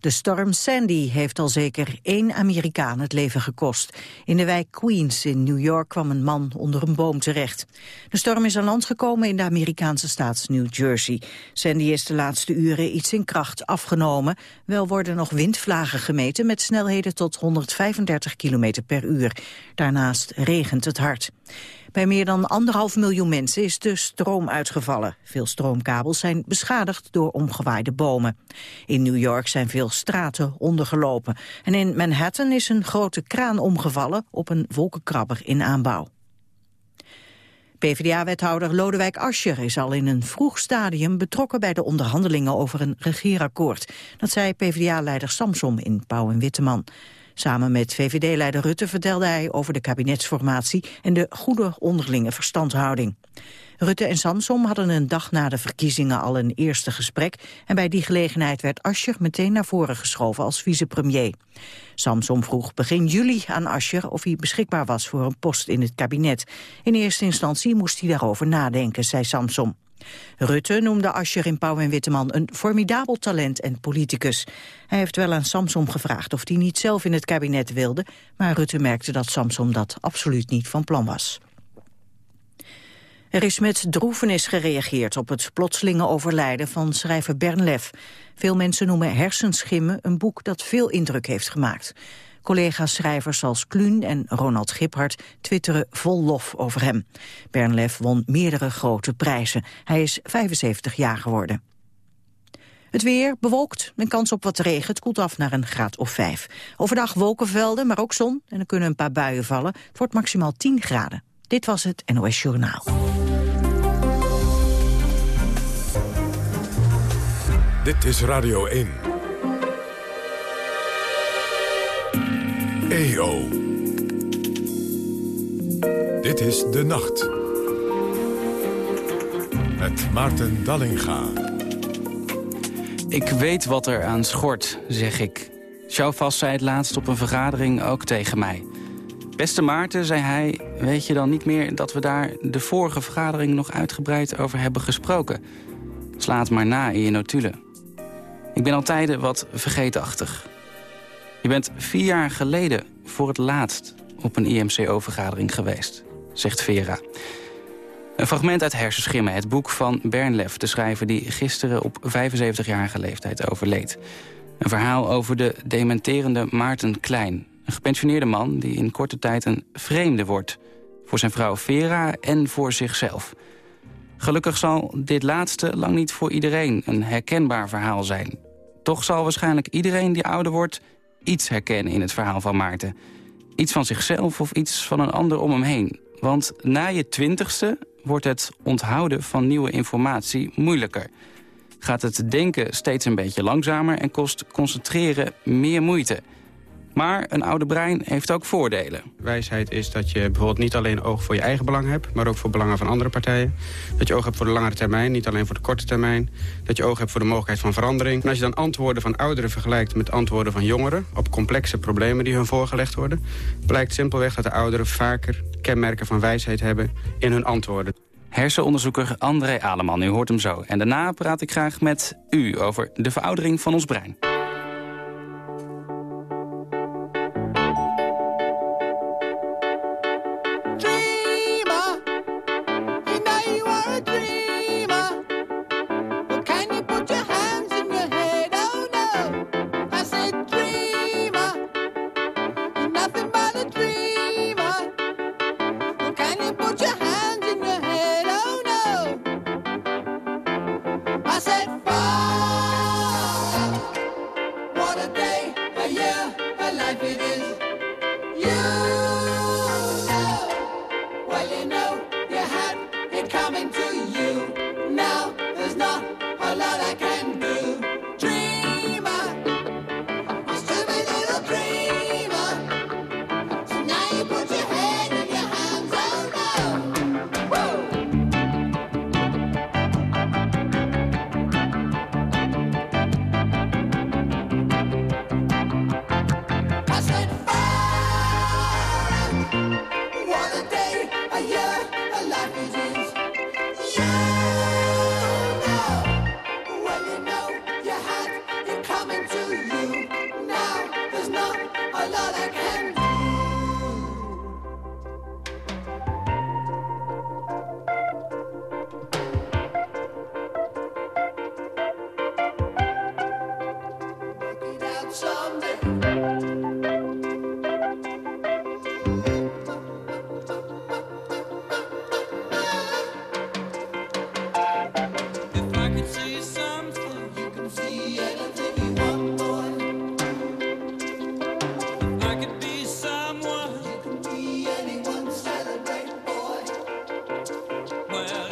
De storm Sandy heeft al zeker één Amerikaan het leven gekost. In de wijk Queens in New York kwam een man onder een boom terecht. De storm is aan land gekomen in de Amerikaanse staat New Jersey. Sandy is de laatste uren iets in kracht afgenomen. Wel worden nog windvlagen gemeten met snelheden tot 135 km per uur. Daarnaast regent het hard. Bij meer dan anderhalf miljoen mensen is de stroom uitgevallen. Veel stroomkabels zijn beschadigd door omgewaaide bomen. In New York zijn veel straten ondergelopen. En in Manhattan is een grote kraan omgevallen op een wolkenkrabber in aanbouw. PvdA-wethouder Lodewijk Asscher is al in een vroeg stadium betrokken bij de onderhandelingen over een regeerakkoord. Dat zei PvdA-leider Samsom in Pauw en Witteman. Samen met VVD-leider Rutte vertelde hij over de kabinetsformatie en de goede onderlinge verstandhouding. Rutte en Samsom hadden een dag na de verkiezingen al een eerste gesprek en bij die gelegenheid werd Ascher meteen naar voren geschoven als vicepremier. Samsom vroeg begin juli aan Ascher of hij beschikbaar was voor een post in het kabinet. In eerste instantie moest hij daarover nadenken, zei Samsom. Rutte noemde Ascher in Pauw en Witteman een formidabel talent en politicus. Hij heeft wel aan Samsom gevraagd of hij niet zelf in het kabinet wilde, maar Rutte merkte dat Samsom dat absoluut niet van plan was. Er is met droevenis gereageerd op het plotselinge overlijden van schrijver Bernlef. Veel mensen noemen Hersenschimmen een boek dat veel indruk heeft gemaakt. Collega's schrijvers als Kluun en Ronald Giphart twitteren vol lof over hem. Bernlef won meerdere grote prijzen. Hij is 75 jaar geworden. Het weer bewolkt, een kans op wat regen. Het koelt af naar een graad of 5. Overdag wolkenvelden, maar ook zon. En er kunnen een paar buien vallen. Het wordt maximaal 10 graden. Dit was het NOS Journaal. Dit is Radio 1. EO. Dit is De Nacht. Met Maarten Dallinga. Ik weet wat er aan schort, zeg ik. Sjoufast zei het laatst op een vergadering ook tegen mij. Beste Maarten, zei hij, weet je dan niet meer dat we daar de vorige vergadering nog uitgebreid over hebben gesproken? Slaat maar na in je notulen. Ik ben altijd wat vergeetachtig. Je bent vier jaar geleden voor het laatst op een IMCO-vergadering geweest, zegt Vera. Een fragment uit Hersenschimmen, het boek van Bernlef... de schrijver die gisteren op 75-jarige leeftijd overleed. Een verhaal over de dementerende Maarten Klein. Een gepensioneerde man die in korte tijd een vreemde wordt. Voor zijn vrouw Vera en voor zichzelf. Gelukkig zal dit laatste lang niet voor iedereen een herkenbaar verhaal zijn. Toch zal waarschijnlijk iedereen die ouder wordt iets herkennen in het verhaal van Maarten. Iets van zichzelf of iets van een ander om hem heen. Want na je twintigste wordt het onthouden van nieuwe informatie moeilijker. Gaat het denken steeds een beetje langzamer en kost concentreren meer moeite... Maar een oude brein heeft ook voordelen. Wijsheid is dat je bijvoorbeeld niet alleen oog voor je eigen belang hebt... maar ook voor belangen van andere partijen. Dat je oog hebt voor de langere termijn, niet alleen voor de korte termijn. Dat je oog hebt voor de mogelijkheid van verandering. En als je dan antwoorden van ouderen vergelijkt met antwoorden van jongeren... op complexe problemen die hun voorgelegd worden... blijkt simpelweg dat de ouderen vaker kenmerken van wijsheid hebben in hun antwoorden. Hersenonderzoeker André Aleman, u hoort hem zo. En daarna praat ik graag met u over de veroudering van ons brein.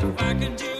I can do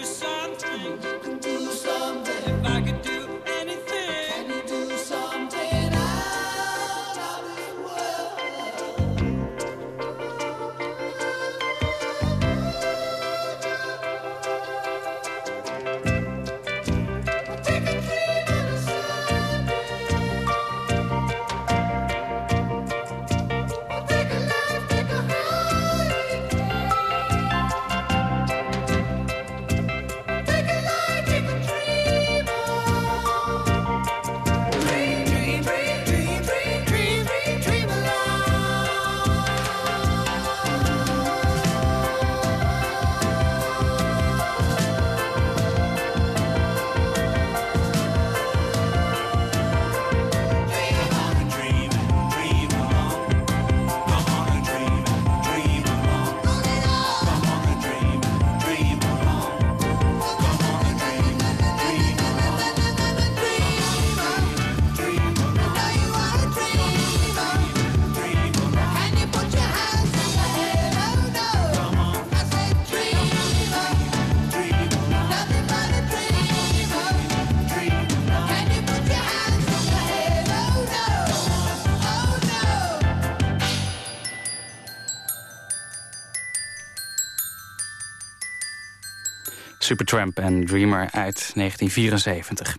Supertramp en Dreamer uit 1974.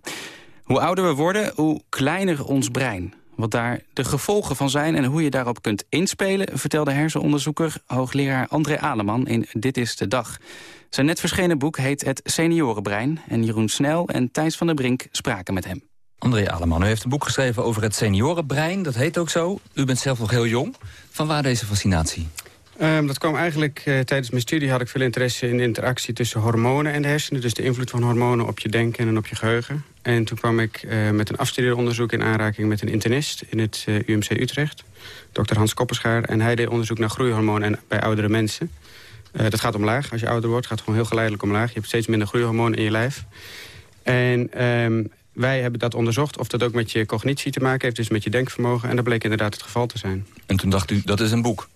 Hoe ouder we worden, hoe kleiner ons brein. Wat daar de gevolgen van zijn en hoe je daarop kunt inspelen... vertelde hersenonderzoeker hoogleraar André Aleman in Dit is de Dag. Zijn net verschenen boek heet Het Seniorenbrein... en Jeroen Snel en Thijs van der Brink spraken met hem. André Aleman, u heeft een boek geschreven over het seniorenbrein. Dat heet ook zo. U bent zelf nog heel jong. Van waar deze fascinatie? Um, dat kwam eigenlijk uh, tijdens mijn studie had ik veel interesse in de interactie tussen hormonen en de hersenen. Dus de invloed van hormonen op je denken en op je geheugen. En toen kwam ik uh, met een afstudeeronderzoek in aanraking met een internist in het uh, UMC Utrecht. Dr. Hans Kopperschaar. En hij deed onderzoek naar groeihormonen bij oudere mensen. dat gaat omlaag. Als je ouder wordt gaat het gewoon heel geleidelijk omlaag. Je hebt steeds minder groeihormonen in je lijf. En um, wij hebben dat onderzocht of dat ook met je cognitie te maken heeft. Dus met je denkvermogen. En dat bleek inderdaad het geval te zijn. En toen dacht u, dat is een boek?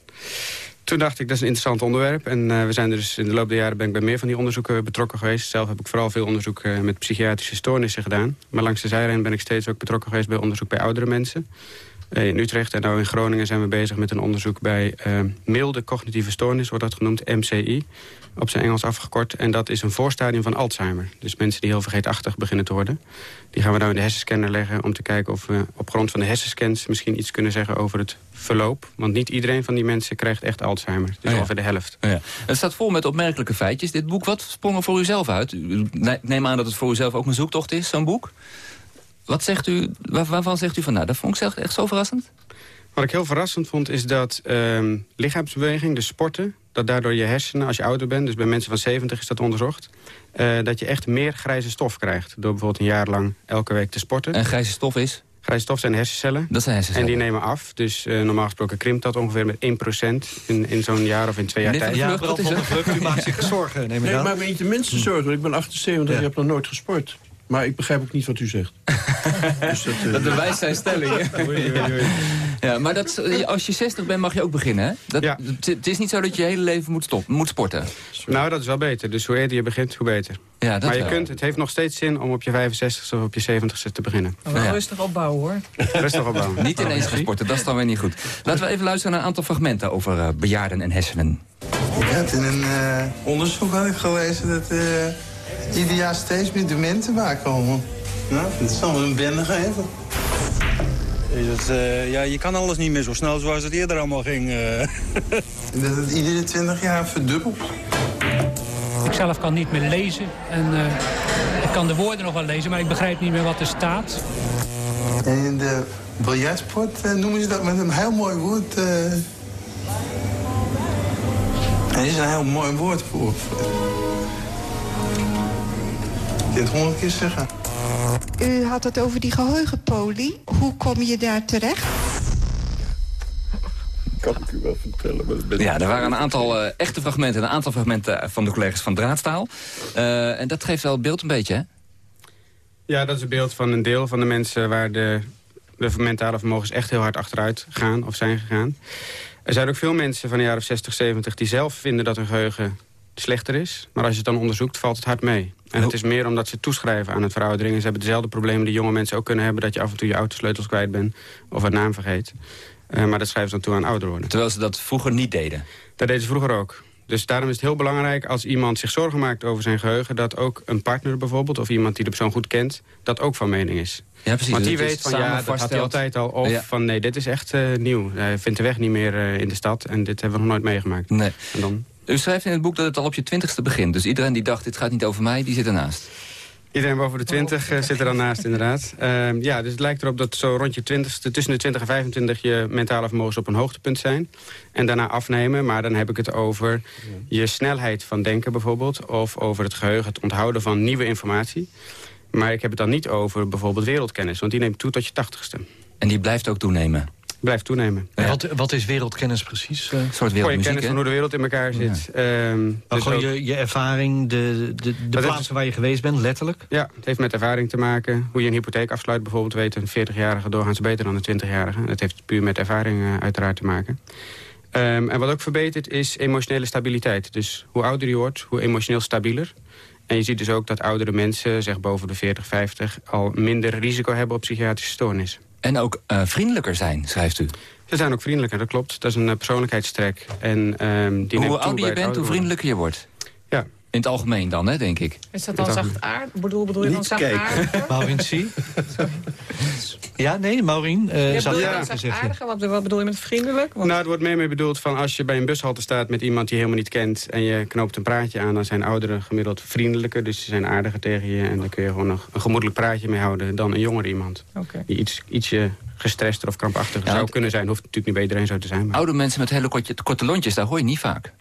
Toen dacht ik, dat is een interessant onderwerp. En uh, we zijn dus in de loop der jaren ben ik bij meer van die onderzoeken betrokken geweest. Zelf heb ik vooral veel onderzoek uh, met psychiatrische stoornissen gedaan. Maar langs de zijlijn ben ik steeds ook betrokken geweest bij onderzoek bij oudere mensen. Uh, in Utrecht en nou in Groningen zijn we bezig met een onderzoek bij milde cognitieve stoornis, wordt dat genoemd, MCI op zijn Engels afgekort. En dat is een voorstadium van Alzheimer. Dus mensen die heel vergeetachtig beginnen te worden. Die gaan we nou in de hersenscanner leggen om te kijken of we op grond van de hersenscans misschien iets kunnen zeggen over het verloop. Want niet iedereen van die mensen krijgt echt Alzheimer. Dus oh ongeveer de helft. Oh ja. Het staat vol met opmerkelijke feitjes. Dit boek, wat sprong er voor u zelf uit? Neem aan dat het voor u zelf ook een zoektocht is, zo'n boek. Wat zegt u, waarvan zegt u van, nou, dat vond ik zelf echt zo verrassend? Wat ik heel verrassend vond is dat uh, lichaamsbeweging, de sporten dat daardoor je hersenen, als je ouder bent... dus bij mensen van 70 is dat onderzocht... Uh, dat je echt meer grijze stof krijgt. Door bijvoorbeeld een jaar lang elke week te sporten. En grijze stof is? Grijze stof zijn hersencellen. Dat zijn hersencellen. En die nemen af. Dus uh, normaal gesproken krimpt dat ongeveer met 1% in, in zo'n jaar of in twee jaar tijd. Ja, van de vlucht, u maakt zich zorgen, neem ik Nee, maar weet je mensen zorgen. Ik ben 78, ja. ik heb nog nooit gesport. Maar ik begrijp ook niet wat u zegt. dus dat, uh... dat bewijst zijn stelling. ja, maar dat, als je 60 bent mag je ook beginnen, hè? Dat, ja. Het is niet zo dat je je hele leven moet, stop, moet sporten. Nou, dat is wel beter. Dus hoe eerder je begint, hoe beter. Ja, dat maar je kunt, het heeft nog steeds zin om op je 65ste of op je 70ste te beginnen. Wel ja. rustig opbouwen, hoor. Rustig opbouwen. niet ineens gaan sporten, dat is dan weer niet goed. Laten we even luisteren naar een aantal fragmenten over uh, bejaarden en hersenen. Ik had in een uh, onderzoek had ik gelezen dat... Ieder jaar steeds meer dementen bijkomen. Nou, dat zal me een bende geven. Is het, uh, ja, je kan alles niet meer zo snel zoals het eerder allemaal ging. Uh. dat het iedere 20 jaar verdubbelt. Ik zelf kan niet meer lezen. En uh, ik kan de woorden nog wel lezen, maar ik begrijp niet meer wat er staat. En in de biljartsport noemen ze dat met een heel mooi woord. Er is een heel mooi woord voor dit honderd keer zeggen. U had het over die geheugenpolie. Hoe kom je daar terecht? Kan ik u wel vertellen. Maar ja, er waren een aantal uh, echte fragmenten... een aantal fragmenten van de collega's van Draadstaal. Uh, en dat geeft wel het beeld een beetje, hè? Ja, dat is het beeld van een deel van de mensen... waar de, de mentale vermogens echt heel hard achteruit gaan of zijn gegaan. Er zijn ook veel mensen van de jaren 60, 70... die zelf vinden dat hun geheugen slechter is. Maar als je het dan onderzoekt, valt het hard mee. En het is meer omdat ze toeschrijven aan het veroudering. Ze hebben dezelfde problemen die jonge mensen ook kunnen hebben... dat je af en toe je autosleutels kwijt bent of een naam vergeet. Uh, maar dat schrijven ze dan toe aan ouder worden. Terwijl ze dat vroeger niet deden? Dat deden ze vroeger ook. Dus daarom is het heel belangrijk als iemand zich zorgen maakt over zijn geheugen... dat ook een partner bijvoorbeeld, of iemand die de persoon goed kent... dat ook van mening is. Ja, precies. Want die weet van ja, dat had hij altijd al. Of ja. van nee, dit is echt uh, nieuw. Hij vindt de weg niet meer uh, in de stad en dit hebben we nog nooit meegemaakt. Nee. En dan... U schrijft in het boek dat het al op je twintigste begint. Dus iedereen die dacht, dit gaat niet over mij, die zit ernaast. Iedereen boven de 20 uh, zit er dan naast, inderdaad. Uh, ja, dus het lijkt erop dat zo rond je 20 tussen de 20 en 25 je mentale vermogens op een hoogtepunt zijn. En daarna afnemen, maar dan heb ik het over je snelheid van denken bijvoorbeeld. Of over het geheugen, het onthouden van nieuwe informatie. Maar ik heb het dan niet over bijvoorbeeld wereldkennis, want die neemt toe tot je 80ste. En die blijft ook toenemen? Blijft toenemen. Ja. Wat, wat, is wereldkennis precies? Een soort wereldmuziek, kennis van hoe de wereld in elkaar zit. Ja. Um, dus gewoon je, je ervaring, de, de, de plaatsen heeft, waar je geweest bent, letterlijk? Ja, het heeft met ervaring te maken. Hoe je een hypotheek afsluit bijvoorbeeld... weet een 40-jarige doorgaans beter dan een 20-jarige. Dat heeft puur met ervaring uh, uiteraard te maken. Um, en wat ook verbetert is emotionele stabiliteit. Dus hoe ouder je wordt, hoe emotioneel stabieler. En je ziet dus ook dat oudere mensen, zeg boven de 40, 50... al minder risico hebben op psychiatrische stoornissen. En ook uh, vriendelijker zijn, schrijft u. Ze zijn ook vriendelijker, dat klopt. Dat is een uh, persoonlijkheidstrek. En, um, die hoe ouder je bent, hoe vriendelijker je wordt? Ja, In het algemeen dan, hè, denk ik. Is dat dan zachtaardig? Bedoel, bedoel je dan zachtaardig? Maureen C. Ja, nee, Maureen. Uh, ja, bedoel je dan zachtaardig? Wat, wat bedoel je met vriendelijk? Want... Nou, het wordt meer mee bedoeld van als je bij een bushalte staat met iemand die je helemaal niet kent... en je knoopt een praatje aan, dan zijn ouderen gemiddeld vriendelijker. Dus ze zijn aardiger tegen je en dan kun je gewoon nog een gemoedelijk praatje mee houden... dan een jonger iemand. Okay. Die iets, ietsje gestrester of krampachtiger ja, zou kunnen zijn. Hoeft natuurlijk niet bij iedereen zo te zijn. Maar... Oude mensen met hele korte, korte lontjes, daar hoor je niet vaak.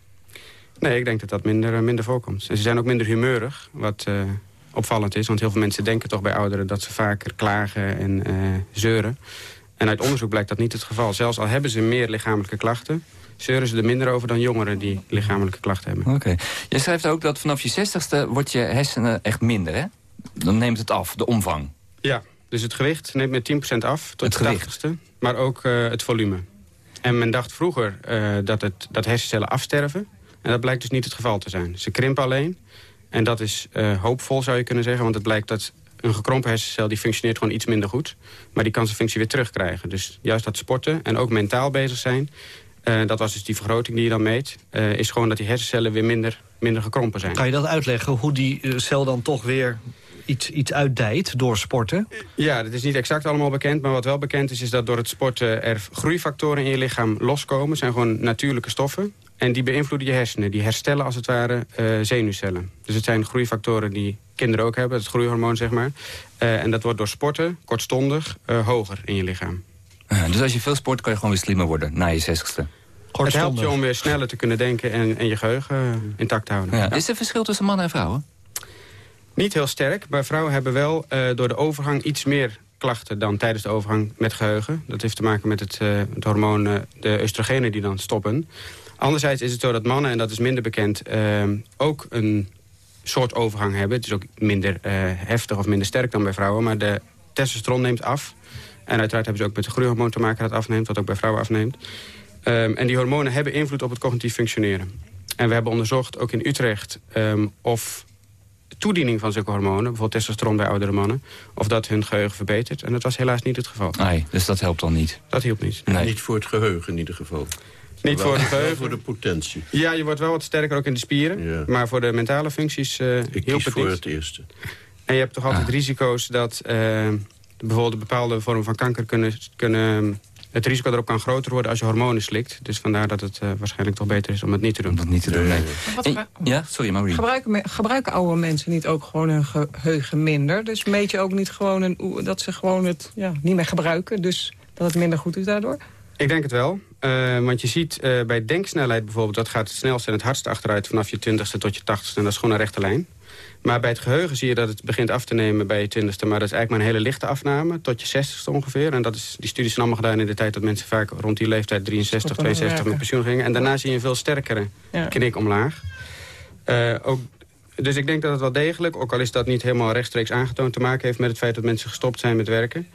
Nee, ik denk dat dat minder, eh, minder voorkomt. En ze zijn ook minder humeurig, wat uh, opvallend is. Want heel veel mensen denken toch bij ouderen dat ze vaker klagen en uh, zeuren. En uit onderzoek blijkt dat niet het geval. Zelfs al hebben ze meer lichamelijke klachten... zeuren ze er minder over dan jongeren die lichamelijke klachten hebben. Oké. Okay. Je schrijft ook dat vanaf je zestigste wordt je hersenen echt minder, hè? Dan neemt het af, de omvang. Ja, dus het gewicht neemt met 10% af tot het tachtigste. Maar ook uh, het volume. En men dacht vroeger uh, dat, het, dat hersencellen afsterven. En dat blijkt dus niet het geval te zijn. Ze krimpen alleen. En dat is uh, hoopvol, zou je kunnen zeggen. Want het blijkt dat een gekrompen hersencel... die functioneert gewoon iets minder goed. Maar die kan zijn functie weer terugkrijgen. Dus juist dat sporten en ook mentaal bezig zijn... Uh, dat was dus die vergroting die je dan meet... Uh, is gewoon dat die hersencellen weer minder, minder gekrompen zijn. Kan je dat uitleggen, hoe die cel dan toch weer iets, iets uitdijt door sporten? Ja, dat is niet exact allemaal bekend. Maar wat wel bekend is, is dat door het sporten er groeifactoren in je lichaam loskomen. Het zijn gewoon natuurlijke stoffen. En die beïnvloeden je hersenen. Die herstellen als het ware uh, zenuwcellen. Dus het zijn groeifactoren die kinderen ook hebben. Het groeihormoon, zeg maar. Uh, en dat wordt door sporten, kortstondig, uh, hoger in je lichaam. dus als je veel sport, kan je gewoon weer slimmer worden na je zestigste? Het helpt je om weer sneller te kunnen denken en, en je geheugen intact te houden. Ja. Is er verschil tussen mannen en vrouwen? Niet heel sterk, maar vrouwen hebben wel uh, door de overgang iets meer klachten dan tijdens de overgang met geheugen. Dat heeft te maken met het, uh, het hormoon, uh, de oestrogenen die dan stoppen. Anderzijds is het zo dat mannen, en dat is minder bekend, ook een soort overgang hebben. Het is ook minder heftig of minder sterk dan bij vrouwen, maar de testosteron neemt af. En uiteraard hebben ze ook met het groeihormoon te maken dat afneemt, wat ook bij vrouwen afneemt. Um, en die hormonen hebben invloed op het cognitief functioneren. En we hebben onderzocht, ook in Utrecht, um, of toediening van zulke hormonen, bijvoorbeeld testosteron bij oudere mannen, of dat hun geheugen verbetert. En dat was helaas niet het geval. Nee, dus dat helpt dan niet? Dat hielp niet. Nee. Niet voor het geheugen in ieder geval. Niet voor het geheugen. voor de potentie. Ja, je wordt wel wat sterker ook in de spieren. Ja. Maar voor de mentale functies uh, Ik hielp het voor niet. het eerste. En je hebt toch altijd ah. risico's dat uh, bijvoorbeeld een bepaalde vorm van kanker kunnen, kunnen het risico erop kan groter worden als je hormonen slikt. Dus vandaar dat het uh, waarschijnlijk toch beter is om het niet te doen. Om het niet te doen, nee. En, ja, sorry, Maureen. Gebruiken, gebruiken oude mensen niet ook gewoon hun geheugen minder? Dus meet je ook niet gewoon een, dat ze gewoon het ja, niet meer gebruiken? Dus dat het minder goed is daardoor? Ik denk het wel. Uh, want je ziet uh, bij denksnelheid bijvoorbeeld... dat gaat het snelst en het hardst achteruit vanaf je twintigste tot je tachtigste. En dat is gewoon een rechte lijn. Maar bij het geheugen zie je dat het begint af te nemen bij je twintigste. Maar dat is eigenlijk maar een hele lichte afname, tot je zestigste ongeveer. En dat is, die studies zijn allemaal gedaan in de tijd dat mensen vaak rond die leeftijd 63, 62 met pensioen gingen. En daarna zie je een veel sterkere ja. knik omlaag. Uh, ook, dus ik denk dat het wel degelijk, ook al is dat niet helemaal rechtstreeks aangetoond... te maken heeft met het feit dat mensen gestopt zijn met werken.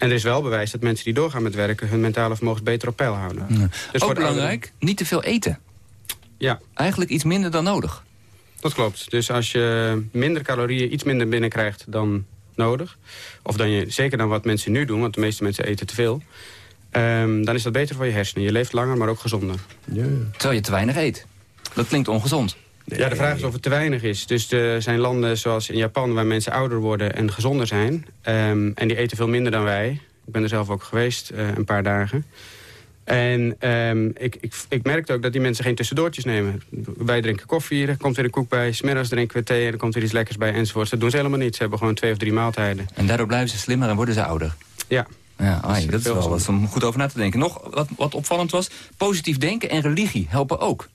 En er is wel bewijs dat mensen die doorgaan met werken... hun mentale vermogens beter op peil houden. Ja. Dus ook belangrijk, niet te veel eten. Ja. Eigenlijk iets minder dan nodig. Dat klopt. Dus als je minder calorieën, iets minder binnenkrijgt dan nodig... of dan je, zeker dan wat mensen nu doen, want de meeste mensen eten te veel... Um, dan is dat beter voor je hersenen. Je leeft langer, maar ook gezonder. Ja. Terwijl je te weinig eet. Dat klinkt ongezond. Ja, de vraag is of het te weinig is. Dus er zijn landen zoals in Japan waar mensen ouder worden en gezonder zijn. Um, en die eten veel minder dan wij. Ik ben er zelf ook geweest, uh, een paar dagen. En um, ik, ik, ik merkte ook dat die mensen geen tussendoortjes nemen. Wij drinken koffie, er komt weer een koek bij. Smiddags drinken we thee, er komt weer iets lekkers bij enzovoort. Dat doen ze helemaal niet. Ze hebben gewoon twee of drie maaltijden. En daardoor blijven ze slimmer en worden ze ouder? Ja. Ja, ai, dat is wel wat om goed over na te denken. Nog wat, wat opvallend was, positief denken en religie helpen ook.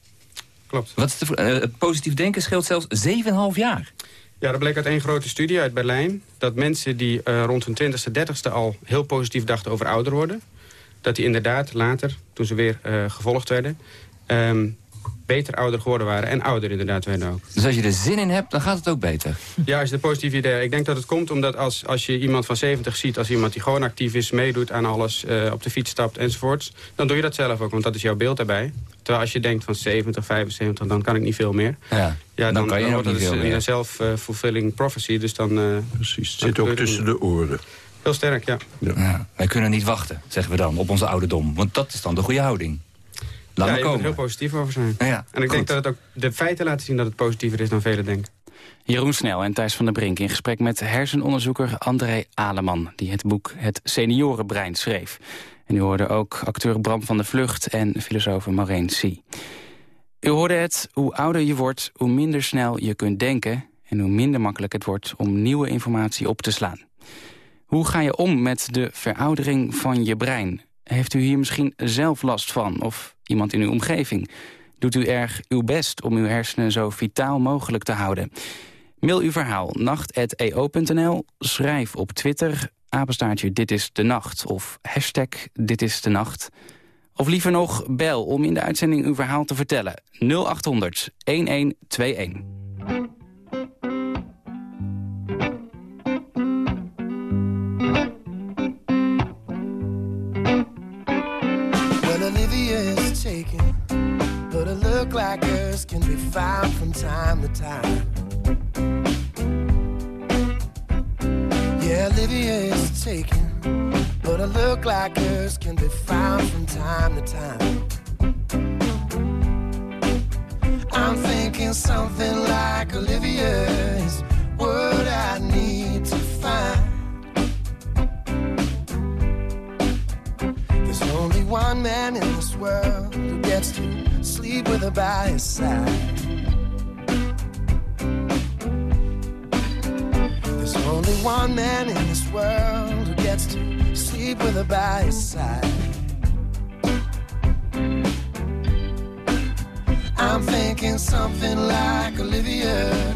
Klopt. Wat de, uh, positief denken scheelt zelfs 7,5 jaar. Ja, dat bleek uit één grote studie uit Berlijn. Dat mensen die uh, rond hun 20ste, 30ste al heel positief dachten over ouder worden... dat die inderdaad later, toen ze weer uh, gevolgd werden... Um, beter ouder geworden waren. En ouder inderdaad werden ook. Dus als je er zin in hebt, dan gaat het ook beter? Ja, is de positieve idee. Ik denk dat het komt omdat als, als je iemand van 70 ziet... als iemand die gewoon actief is, meedoet aan alles, uh, op de fiets stapt enzovoorts... dan doe je dat zelf ook, want dat is jouw beeld daarbij. Terwijl als je denkt van 70, 75, dan kan ik niet veel meer. Ja, ja dan, dan kan je dan ook wordt niet het veel meer. een self-fulfilling prophecy. Dus dan, uh, Precies, het zit ook tussen de oren. Heel sterk, ja. ja. ja. Wij kunnen niet wachten, zeggen we dan, op onze ouderdom. Want dat is dan de goede houding. Laat ja, moet er heel positief over zijn. Ja, en ik denk dat het ook de feiten laten zien dat het positiever is dan velen denken. Jeroen Snel en Thijs van der Brink in gesprek met hersenonderzoeker André Aleman... die het boek Het Seniorenbrein schreef. En u hoorde ook acteur Bram van der Vlucht en filosoof Maureen C. U hoorde het, hoe ouder je wordt, hoe minder snel je kunt denken... en hoe minder makkelijk het wordt om nieuwe informatie op te slaan. Hoe ga je om met de veroudering van je brein? Heeft u hier misschien zelf last van of iemand in uw omgeving? Doet u erg uw best om uw hersenen zo vitaal mogelijk te houden? Mail uw verhaal nacht.eo.nl. Schrijf op Twitter, apenstaartje dit is de nacht of hashtag dit is de nacht. Of liever nog, bel om in de uitzending uw verhaal te vertellen. 0800 1121. Well, Olivia is taken, but a look like can be found from time to time. Yeah, Olivia is taken, but a look like hers can be found from time to time. I'm thinking something like Olivia is what I need to find. There's only one man in this world who gets to sleep with her by his side. One man in this world who gets to sleep with her by his side. I'm thinking something like Olivia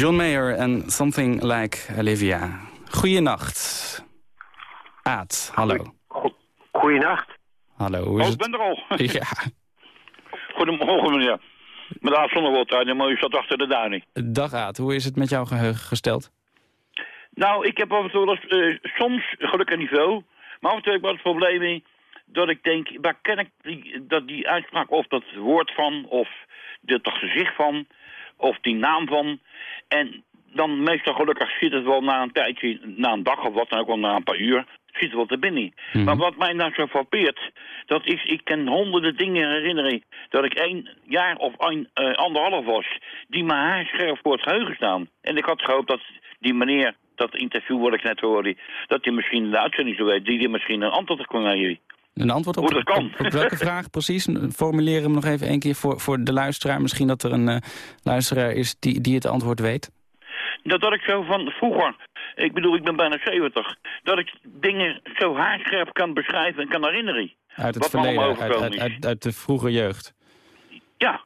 John Mayer en Something Like Olivia. Goeienacht. Aad, hallo. Goeienacht. Hallo, hoe is Oh, ik ben er al. Ja, Goedemorgen, meneer. Met Aad Zonnewold een mooie stad achter de Duining. dag Aad, hoe is het met jouw geheugen gesteld? Nou, ik heb af en toe wel eens, eh, soms, gelukkig niet veel, maar af en toe heb ik wel het probleem in dat ik denk, waar ken ik die, dat die uitspraak of dat woord van, of dit dat gezicht van, of die naam van. En dan meestal gelukkig zit het wel na een tijdje, na een dag of wat dan ook wel na een paar uur, zit het wel te binnen. Maar wat mij nou zo frappeert, dat is, ik kan honderden dingen herinneren dat ik één jaar of een, eh, anderhalf was, die mijn haar scherp voor het geheugen staan. En ik had gehoopt dat die meneer, dat interview wat ik net hoorde, dat hij misschien de uitzending zou weten, die, die misschien een antwoord kon geven. Een antwoord op, Hoe dat kan. op, op welke vraag precies? Formuleer hem nog even één keer voor, voor de luisteraar. Misschien dat er een eh, luisteraar is die, die het antwoord weet. Dat, dat ik zo van vroeger, ik bedoel, ik ben bijna 70, dat ik dingen zo haarscherp kan beschrijven en kan herinneren. Uit het verleden, uit, uit, is. uit, uit de vroege jeugd. Ja.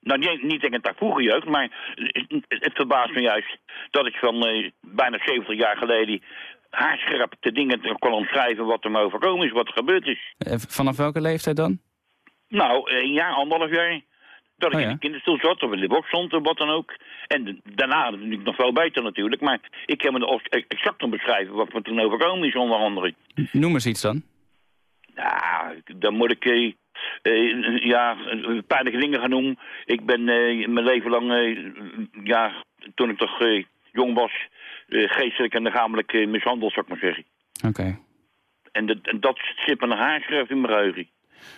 Nou, niet, niet tegen het vroege jeugd, maar het, het verbaast me juist dat ik van eh, bijna 70 jaar geleden haarscherpe dingen te- kon omschrijven wat hem overkomen is, wat er gebeurd is. Eh, Vanaf welke leeftijd dan? Nou, een jaar, anderhalf jaar. Dat ik Oh ja. in de kinderstoel zat, of in de box stond, of wat dan ook. En de- daarna natuurlijk nog veel beter natuurlijk. Maar ik kan me exact nog beschrijven wat me toen overkomen is, onder andere. Noem eens iets dan. Nou, dan moet ik eh, eh, ja, een pijnlijke dingen gaan noemen. Ik ben eh, mijn leven lang, eh, ja, toen ik toch eh, jong was, eh, geestelijk en lichamelijk eh, mishandeld, zou ik maar zeggen. Oké. En, dat- en dat zit me een haarschrift in mijn geheugen.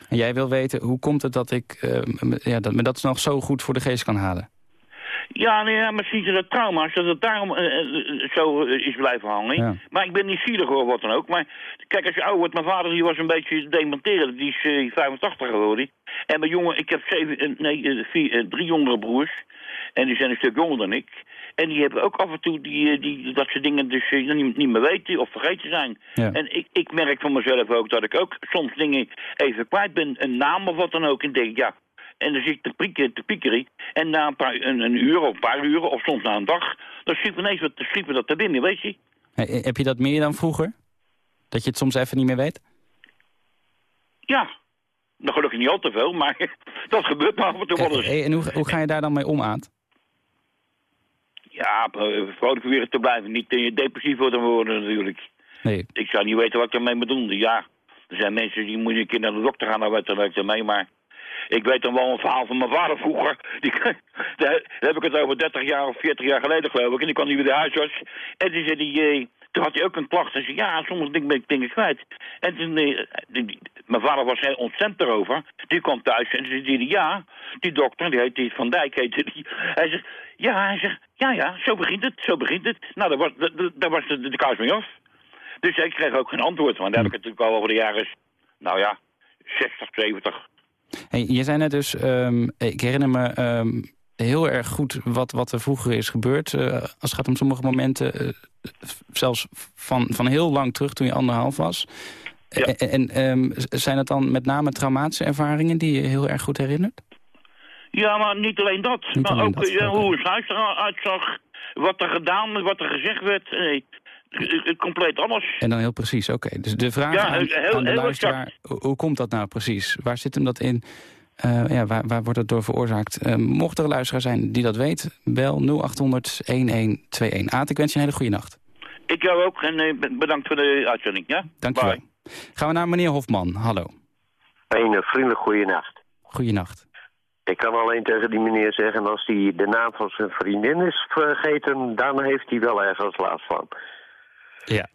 En jij wil weten, hoe komt het dat ik eh, ja, dat, me dat nog zo goed voor de geest kan halen? Ja, nee, ja, misschien zijn dat trauma's, dat het daarom eh, eh, zo eh, is blijven hangen. Ja. Maar ik ben niet zielig of wat dan ook. Maar kijk, als je ouder wordt, mijn vader die was een beetje dementeren. Die is eh, 85 geworden. En mijn jongen, ik heb zeven, eh, nee, eh, vier, eh, drie jongere broers. En die zijn een stuk jonger dan ik. En die hebben ook af en toe die, eh, die, dat soort dingen dus eh, niet, niet meer weten of vergeten zijn. Ja. En ik, ik merk van mezelf ook dat ik ook soms dingen even kwijt ben. Een naam of wat dan ook. En denk, ja, en dan zit ik te, pieken, te piekeren. En na een, paar, een, een uur of een paar uren, of soms na een dag... dan schiet ineens wat, schiet dat te binnen, weet je. Hey, eh, heb je dat meer dan vroeger? Dat je het soms even niet meer weet? Ja, nou gelukkig niet al te veel, maar dat gebeurt maar af en toe wel eens. en hoe, hoe ga je daar dan mee om, Aad? Ja, vrolijk weer te blijven. Niet eh, depressief worden worden natuurlijk. Nee. Ik zou niet weten wat ik ermee moet doen. Ja, er zijn mensen die moeten een keer naar de dokter gaan, dan weet ik ermee, maar... Ik weet dan wel een verhaal van mijn vader vroeger. Die, daar heb ik het over 30 jaar of 40 jaar geleden geloof ik. En die kwam niet bij de huisarts. En toen zei die, eh, toen had hij ook een klacht. En zei, ja, dingen ben ik dingen kwijt. En toen, eh, die- die- mijn vader was heel ontstemd erover. Die kwam thuis en zei ja, die dokter, die heet die Van Dijk, heette die. Hij zegt, ja, hij zegt, ja, ja, zo begint het, zo begint het. Nou, daar was, daar, daar was de, de kous mee af. Dus ik kreeg ook geen antwoord, want daar heb ik het natuurlijk al over de jaren, nou ja, 60, 70. Hey, je zei net dus, ehm, ik herinner me ehm, heel erg goed wat, wat er vroeger is gebeurd. eh, als het gaat om sommige momenten, eh, zelfs van, van heel lang terug toen je anderhalf was. En, en ehm, zijn het dan met name traumatische ervaringen die je heel erg goed herinnert? Ja, maar niet alleen dat. Niet maar alleen ook dat, eh, hoe het huis eruit zag, wat er gedaan, wat er gezegd werd. Nee, eh, eh, compleet alles. En dan heel precies, oké. Dus de vraag Ja, aan, heel- aan de heel luisteraar, hoe, hoe komt dat nou precies? Waar zit hem dat in? Eh, ja, waar, waar wordt het door veroorzaakt? Mocht er een luisteraar zijn die dat weet, bel 0800-1121. Aad, ik wens je een hele goede nacht. Ik jou ook en be- bedankt voor de uitzending. Ja? Dankjewel. Bye. Gaan we naar meneer Hofman. Hallo. Een vriendelijk goeienacht. Goeienacht. Ik kan alleen tegen die meneer zeggen, als hij de naam van zijn vriendin is vergeten, dan heeft hij wel ergens last van. Ja.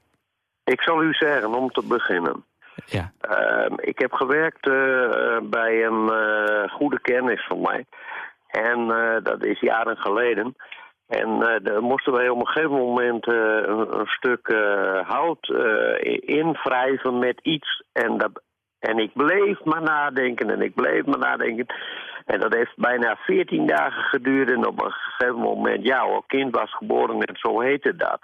Ik zal u zeggen, om te beginnen. Ja. Ehm, ik heb gewerkt eh, bij een eh, goede kennis van mij. En eh, dat is jaren geleden. En daar moesten wij op een gegeven moment een, een stuk hout invrijven met iets. En, dat, en ik bleef maar nadenken en ik bleef maar nadenken. En dat heeft bijna 14 dagen geduurd. En op een gegeven moment, ja, kind was geboren en zo heette dat.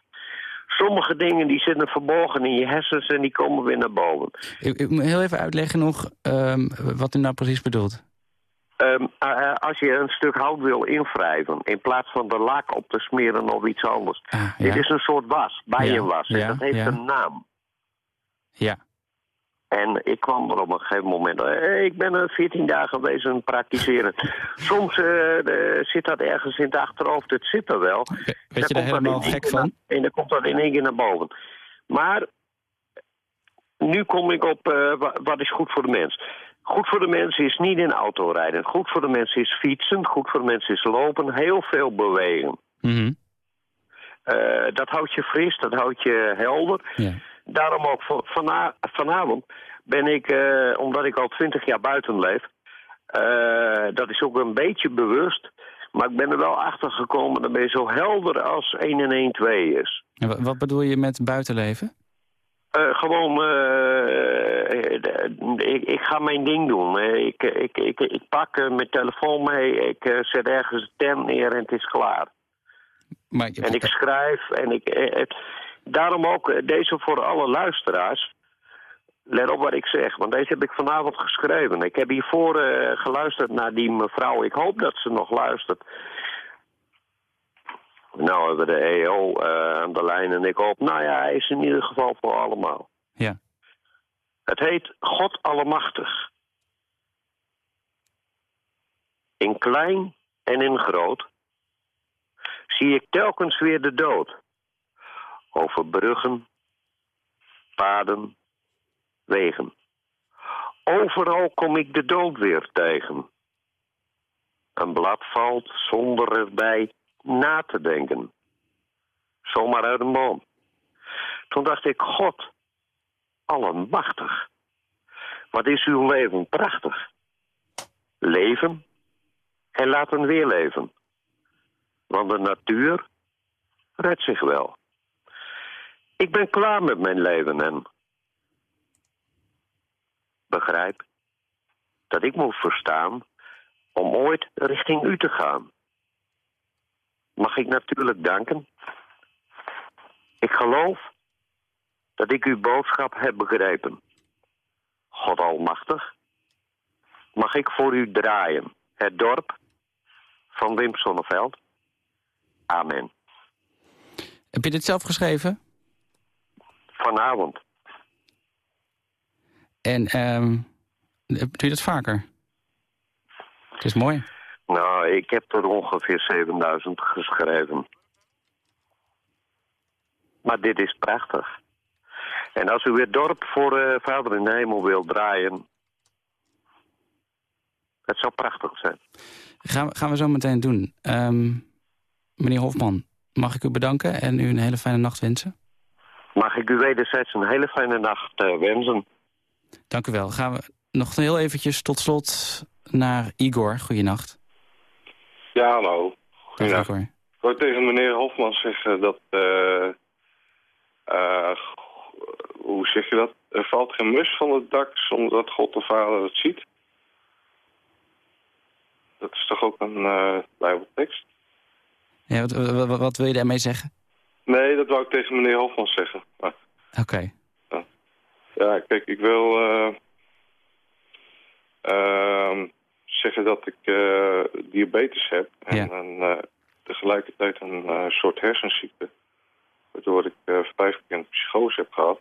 Sommige dingen die zitten verborgen in je hersens en die komen weer naar boven. Ik, ik moet heel even uitleggen nog ehm, wat u nou precies bedoelt. Ehm, eh, als je een stuk hout wil invrijven, in plaats van de lak op te smeren of iets anders. Dit ja. is een soort was, bijenwas. en ja, dat heeft een naam. Ja. En ik kwam er op een gegeven moment... eh, ik ben er 14 dagen bezig praktiseren. Soms eh, eh, zit dat ergens in het achterhoofd, het zit er wel. Weet je daar helemaal gek van? En dan komt dat in één keer naar boven. Maar nu kom ik op wa- wat is goed voor de mens. Goed voor de mens is niet in auto rijden. Goed voor de mens is fietsen. Goed voor de mens is lopen. Heel veel bewegen. Mhm. Dat houdt je fris, dat houdt je helder. Ja. Daarom ook van- vana- vanavond ben ik, eh, omdat ik al twintig jaar buiten leef... eh, dat is ook een beetje bewust... maar ik ben er wel achter gekomen dat ben je zo helder als 1 en 1 2 is. En wa- wat bedoel je met buitenleven? Eh, gewoon, ik, ik ga mijn ding doen. Ik, ik, ik, ik pak mijn telefoon mee, ik zet ergens een tent neer en het is klaar. Maar, En ik schrijf en ik... daarom ook eh, deze voor alle luisteraars. Let op wat ik zeg, want deze heb ik vanavond geschreven. Ik heb hiervoor eh, geluisterd naar die mevrouw. Ik hoop dat ze nog luistert. Nou hebben we de EO eh, aan de lijn en ik hoop, nou ja, hij is in ieder geval voor allemaal. Ja. Het heet God Allemachtig. In klein en in groot zie ik telkens weer de dood. Over bruggen, paden, wegen. Overal kom ik de dood weer tegen. Een blad valt zonder erbij na te denken. Zomaar uit een boom. Toen dacht ik, God, allemachtig. Wat is uw leven prachtig. Leven en laten weer leven. Want de natuur redt zich wel. Ik ben klaar met mijn leven en begrijp dat ik moet verstaan om ooit richting u te gaan. Mag ik natuurlijk danken. Ik geloof dat ik uw boodschap heb begrepen. God Almachtig, mag ik voor u draaien. Het dorp van Wim Sonneveld. Amen. Heb je dit zelf geschreven? Vanavond. En ehm doe je dat vaker? Het is mooi. Nou, ik heb er ongeveer 7000 geschreven. Maar dit is prachtig. En als u het dorp voor eh, Vader in de Hemel wilt draaien... Het zou prachtig zijn. Gaan, we- gaan we zo meteen doen. Ehm, meneer Hofman, mag ik u bedanken en u een hele fijne nacht wensen? Mag ik u wederzijds een hele fijne nacht eh, wensen. Dank u wel. Gaan we nog heel eventjes tot slot naar Igor. Goeienacht. Ja, hallo. Dag. Igor. Ik wou tegen meneer Hofman zeggen dat... eh, eh, hoe zeg je dat? Er valt geen mus van het dak zonder dat God de Vader het ziet. Dat is toch ook een eh bijbeltekst? Ja, wat- wat wil je daarmee zeggen? Nee, dat wou ik tegen meneer Hofman zeggen. Oké. ja, kijk, ik wil eh, ehm, zeggen dat ik eh, diabetes heb. En, Ja. en, eh, tegelijkertijd een soort hersenziekte. Waardoor ik vijf keer een psychose heb gehad.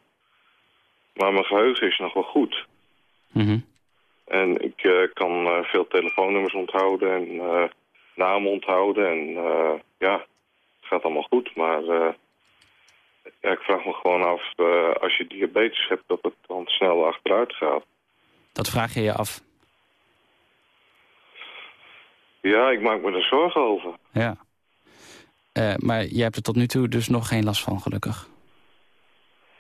Maar mijn geheugen is nog wel goed. Mhm. En ik kan veel telefoonnummers onthouden en namen onthouden. En ja, gaat allemaal goed. Maar eh, ja, ik vraag me gewoon af, eh, als je diabetes hebt, dat het dan snel achteruit gaat. Dat vraag je je af. Ja, ik maak me er zorgen over. Ja. Eh, maar jij hebt er tot nu toe dus nog geen last van, gelukkig.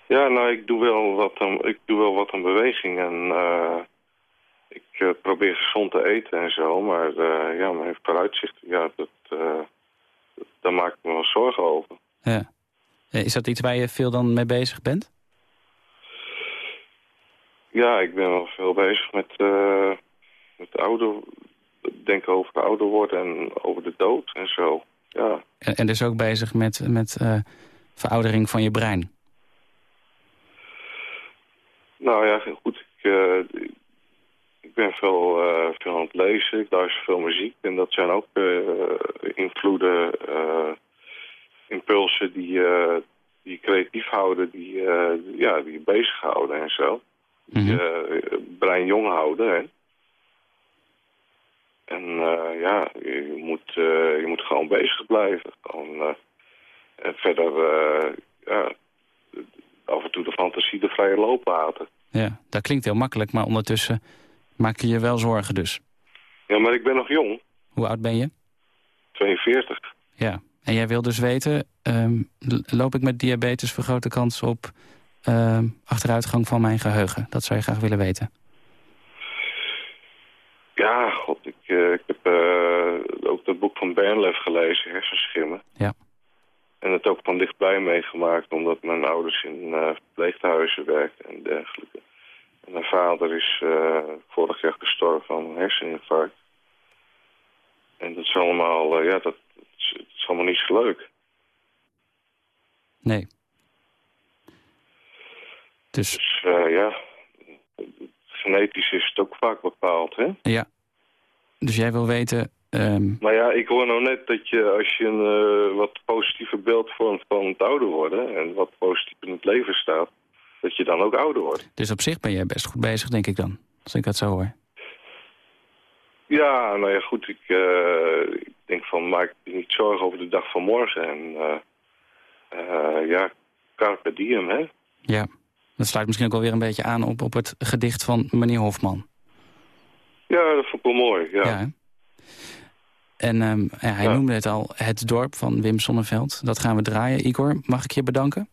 Ja, nou, ik doe wel wat aan, ik doe wel wat aan beweging en ik probeer gezond te eten en zo. Maar ja, mijn vooruitzicht, ja, dat, daar maak ik me wel zorgen over. Ja. Eh, Is dat iets waar je veel dan mee bezig bent? Ja, ik ben wel veel bezig met, eh met ouder, denken over ouder worden en over de dood en zo. Ja, En, en dus ook bezig met, met eh, veroudering van je brein. nou ja, goed. Ik, ik ben veel, eh, veel aan het lezen, ik luister veel muziek. En dat zijn ook eh, invloeden, eh, impulsen die, die je creatief houden, die, ja, die je bezighouden en zo. Die je eh, brein jong houden, hè. En ja, je, moet, je moet gewoon bezig blijven. Gewoon, en verder, ja, af en toe de fantasie de vrije loop laten. Ja, dat klinkt heel makkelijk, maar ondertussen maak je je wel zorgen dus. Ja, maar ik ben nog jong, Hoe oud ben je? 42. Ja. En jij wil dus weten, ehm, loop ik met diabetes vergrote kans op ehm, achteruitgang van mijn geheugen? Dat zou je graag willen weten. Ja, god, ik, eh, ik heb eh, ook dat boek van Bernlef gelezen, Hersenschimmen. Ja. En het ook van dichtbij meegemaakt, omdat mijn ouders in eh verpleeghuizen werken en dergelijke. Mijn vader is eh, vorig jaar gestorven van een herseninfarct. En dat is allemaal, eh, ja, dat, dat is, het is allemaal niet zo leuk. Nee. Dus, Dus eh, ja, genetisch is het ook vaak bepaald, hè? ja. Dus jij wil weten, Ehm, Nou ja, ik hoor nou net dat je als je een wat positiever beeld vormt van het ouder worden... en wat positief in het leven staat, dat je dan ook ouder wordt. dus op zich ben je best goed bezig, denk ik dan. Als ik dat zo hoor. Ja, nou ja, goed, ik, eh, ik denk van maak je niet zorgen over de dag van morgen. En eh, eh, ja, carpe diem, hè. Ja, dat sluit misschien ook wel weer een beetje aan op, op het gedicht van meneer Hofman. Ja, dat vond ik wel mooi, ja. Ja? En ehm, ja, hij noemde het al, Het Dorp van Wim Sonneveld. Dat gaan we draaien. Igor, mag ik je bedanken?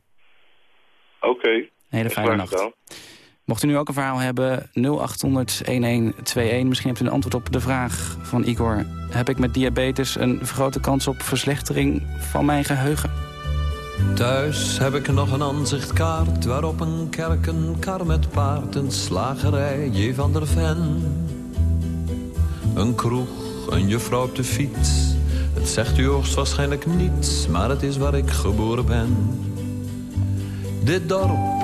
Oké. Een hele fijne nacht. Mocht u nu ook een verhaal hebben, 0800-1121. Misschien hebt u een antwoord op de vraag van Igor. Heb ik met diabetes een vergrote kans op verslechtering van mijn geheugen? Thuis heb ik nog een aanzichtkaart waarop een kerk, een kar met paard, een slagerij, J. van der Ven. Een kroeg, een juffrouw op de fiets. Het zegt u hoogstwaarschijnlijk niets, maar het is waar ik geboren ben. Dit dorp,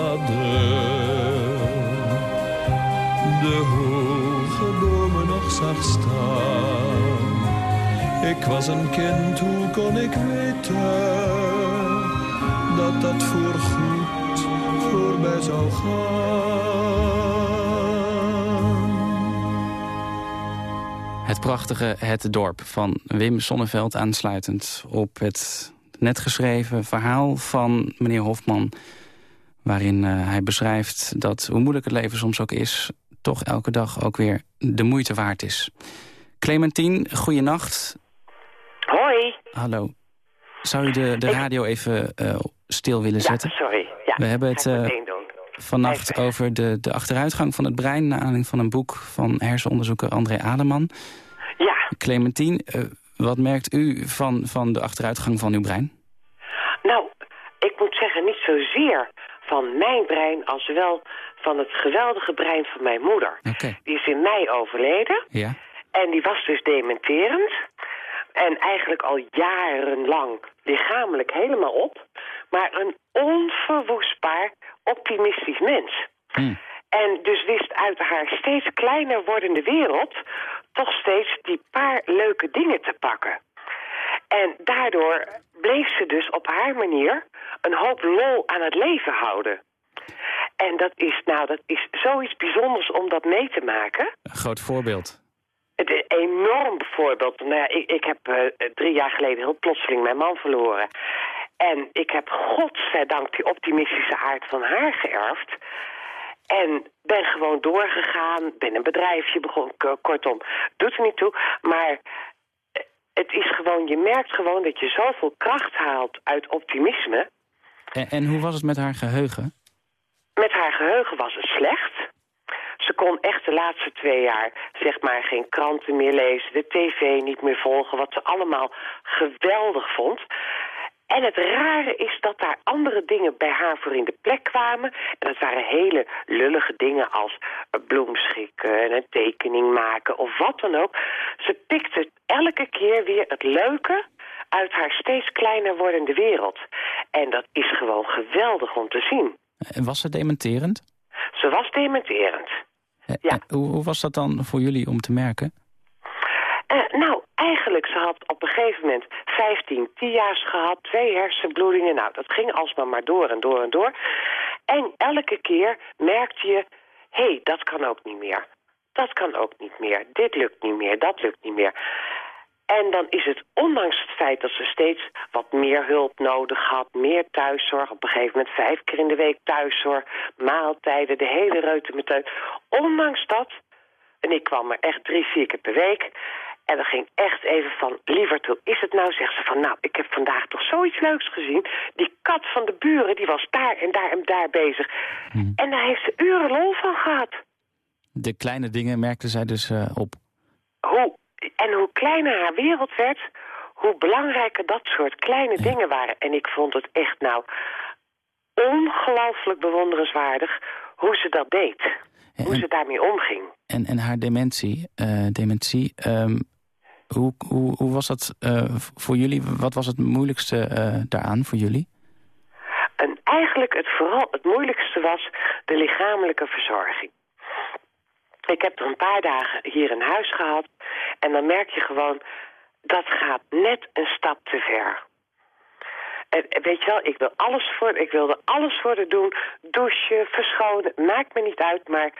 Ik was een kind, hoe kon ik weten dat dat voorgoed voorbij zou gaan? Het prachtige Het Dorp van Wim Sonneveld aansluitend op het net geschreven verhaal van meneer Hofman... waarin eh, hij beschrijft dat, hoe moeilijk het leven soms ook is... toch elke dag ook weer de moeite waard is. Clementine, goeienacht. Hoi. Hallo. Zou u de, de radio even eh, stil willen zetten? Sorry. Ja, We hebben het eh, vannacht over de, de achteruitgang van het brein... naar aanleiding van een boek van hersenonderzoeker André Ademan. Ja. Clementine, eh, wat merkt u van, van de achteruitgang van uw brein? Nou, ik moet zeggen, niet zozeer van mijn brein... als wel van het geweldige brein van mijn moeder. Die is in mei overleden. Ja. En die was dus dementerend. En eigenlijk al jarenlang lichamelijk helemaal op. Maar een onverwoestbaar optimistisch mens. En dus wist uit haar steeds kleiner wordende wereld... toch steeds die paar leuke dingen te pakken. En daardoor bleef ze dus op haar manier een hoop lol aan het leven houden. En dat is, nou, dat is zoiets bijzonders om dat mee te maken. Een groot voorbeeld. Het is een enorm voorbeeld. Nou ja, ik, ik heb eh, drie jaar geleden heel plotseling mijn man verloren. En ik heb godzijdank die optimistische aard van haar geërfd. En ben gewoon doorgegaan, ben een bedrijfje begonnen, kortom, doet er niet toe. Maar het is gewoon, je merkt gewoon dat je zoveel kracht haalt uit optimisme. En, en hoe was het met haar geheugen? Met haar geheugen was het slecht. Ze kon echt de laatste twee jaar zeg maar geen kranten meer lezen, de tv niet meer volgen, wat ze allemaal geweldig vond. En het rare is dat daar andere dingen bij haar voor in de plek kwamen. En dat waren hele lullige dingen als bloemschikken en een tekening maken of wat dan ook. Ze pikte elke keer weer het leuke uit haar steeds kleiner wordende wereld. En dat is gewoon geweldig om te zien. En was ze dementerend? Ze was dementerend. Ja. Hoe, hoe was dat dan voor jullie om te merken? Eh, nou, eigenlijk, ze had op een gegeven moment 15 TIA's gehad, twee hersenbloedingen. Nou, dat ging alsmaar maar door en door en door. En elke keer merkte je, hé, hey, dat kan ook niet meer. Dat kan ook niet meer. Dit lukt niet meer, dat lukt niet meer. En dan is het, ondanks het feit dat ze steeds wat meer hulp nodig had, meer thuiszorg, op een gegeven moment vijf keer in de week thuiszorg, maaltijden, de hele reutemeteut. Ondanks dat, en ik kwam er echt drie, vier keer per week, en er ging echt even van, lieverd, hoe is het nou? Zegt ze van, nou, ik heb vandaag toch zoiets leuks gezien. Die kat van de buren, die was daar en daar en daar bezig. En daar heeft ze uren lol van gehad. De kleine dingen merkte zij dus eh, op. Hoe, en hoe kleiner haar wereld werd, hoe belangrijker dat soort kleine dingen waren. En ik vond het echt nou ongelooflijk bewonderenswaardig hoe ze dat deed. hoe ze daarmee omging. En, en haar dementie, eh, dementie ehm, hoe, hoe, was dat eh, voor jullie? Wat was het moeilijkste eh, daaraan voor jullie? En eigenlijk het vooral het moeilijkste was de lichamelijke verzorging. Ik heb er een paar dagen hier in huis gehad. En dan merk je gewoon, dat gaat net een stap te ver. En weet je wel, ik, wil alles voor, ik wilde alles voor haar doen. Douchen, verschonen, maakt me niet uit. Maar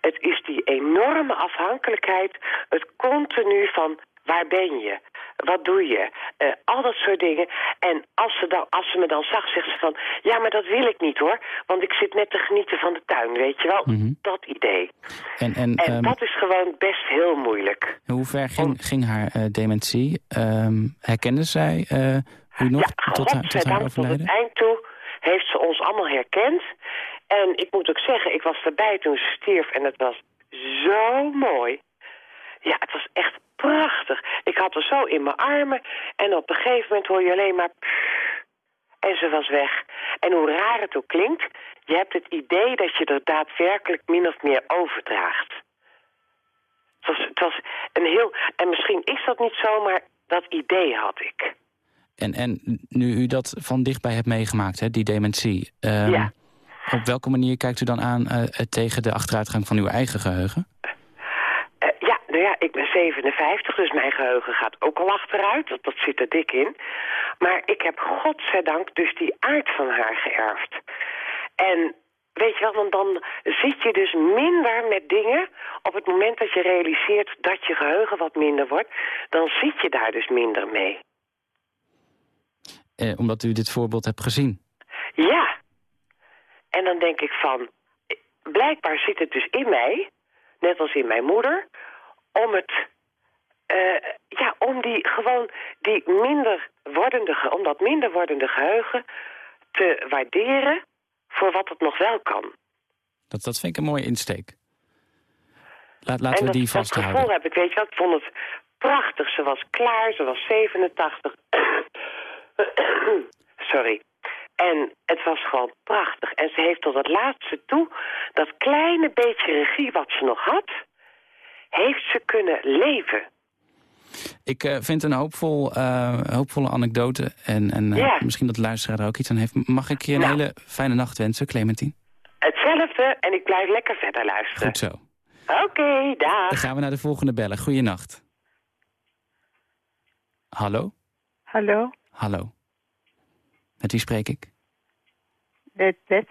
het is die enorme afhankelijkheid. Het continu van, waar ben je? Wat doe je? Uh, al dat soort dingen. En als ze, dan, als ze me dan zag, zegt ze van... Ja, maar dat wil ik niet hoor. Want ik zit net te genieten van de tuin, weet je wel? Mhm. Dat idee. En, en, En ehm, dat is gewoon best heel moeilijk. hoe ver ging, ging haar eh, dementie? Ehm, herkende zij uh, u nog tot, haar, tot haar tot het eind toe heeft ze ons allemaal herkend. En ik moet ook zeggen, ik was erbij toen ze stierf en het was zo mooi. Ja, het was echt prachtig. Ik had haar zo in mijn armen en op een gegeven moment hoor je alleen maar... en ze was weg. En hoe raar het ook klinkt, je hebt het idee dat je er daadwerkelijk min of meer overdraagt. Het was, het was een heel... En misschien is dat niet zo, maar dat idee had ik. En, en nu u dat van dichtbij hebt meegemaakt, hè, die dementie... ehm, Ja. op welke manier kijkt u dan aan eh, tegen de achteruitgang van uw eigen geheugen? Eh, ja, nou ja, ik ben 57, dus mijn geheugen gaat ook al achteruit. Dat, dat zit er dik in. Maar ik heb godzijdank dus die aard van haar geërfd. En weet je wel, want dan zit je dus minder met dingen... op het moment dat je realiseert dat je geheugen wat minder wordt... dan zit je daar dus minder mee. Eh, omdat u dit voorbeeld hebt gezien. Ja. En dan denk ik van... Blijkbaar zit het dus in mij, net als in mijn moeder... om het... eh, ja, om die gewoon die minder wordende, om dat minder wordende geheugen te waarderen voor wat het nog wel kan. Dat, dat vind ik een mooie insteek. Laat, laten en we dat, die dat vasthouden. gevoel heb ik, weet je wel, ik vond het prachtig. Ze was klaar, ze was 87. Sorry. En het was gewoon prachtig. En ze heeft tot het laatste toe, dat kleine beetje regie wat ze nog had, heeft ze kunnen leven. Ik eh, vind een hoopvol, eh, hoopvolle anekdote. En, en eh, Ja. misschien dat de luisteraar er ook iets aan heeft. Mag ik je een Nou. hele fijne nacht wensen, Clementine? Hetzelfde en ik blijf lekker verder luisteren. Goed zo. Oké, dag. Dan gaan we naar de volgende bellen. Goeienacht. Hallo? Hallo, Hallo. Met wie spreek ik? met Bets.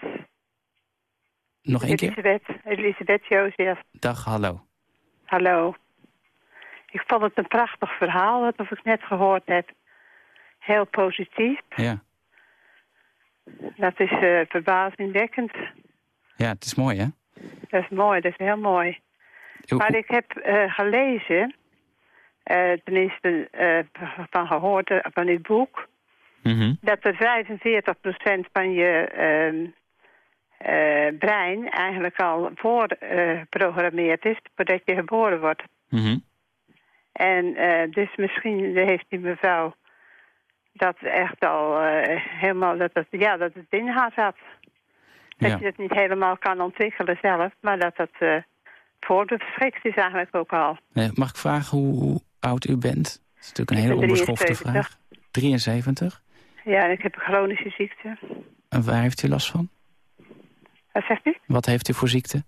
Nog één keer? Elisabeth, Elisabeth Jozef. Dag, hallo. Hallo. Ik vond het een prachtig verhaal, wat ik net gehoord heb. Heel positief. Ja. Dat is eh, verbazingwekkend. ja, het is mooi, hè? Dat is mooi, dat is heel mooi. Maar ik heb eh, gelezen, eh, tenminste van gehoord eh, van uw boek... Mhm. dat er 45% van je ehm, eh, brein eigenlijk al voorgeprogrammeerd is... voordat je geboren wordt. Mhm. En eh, dus misschien heeft die mevrouw dat echt al eh, helemaal... Dat het, ja, dat het in haar zat. Dat Ja. je het niet helemaal kan ontwikkelen zelf, maar dat het eh voorbeschikt is eigenlijk ook al. Eh, mag ik vragen hoe, hoe oud u bent? Dat is natuurlijk een hele onbeschofte 73. vraag. 73. Ja, en ik heb een chronische ziekte. En waar heeft u last van? Wat zegt u? Wat heeft u voor ziekte?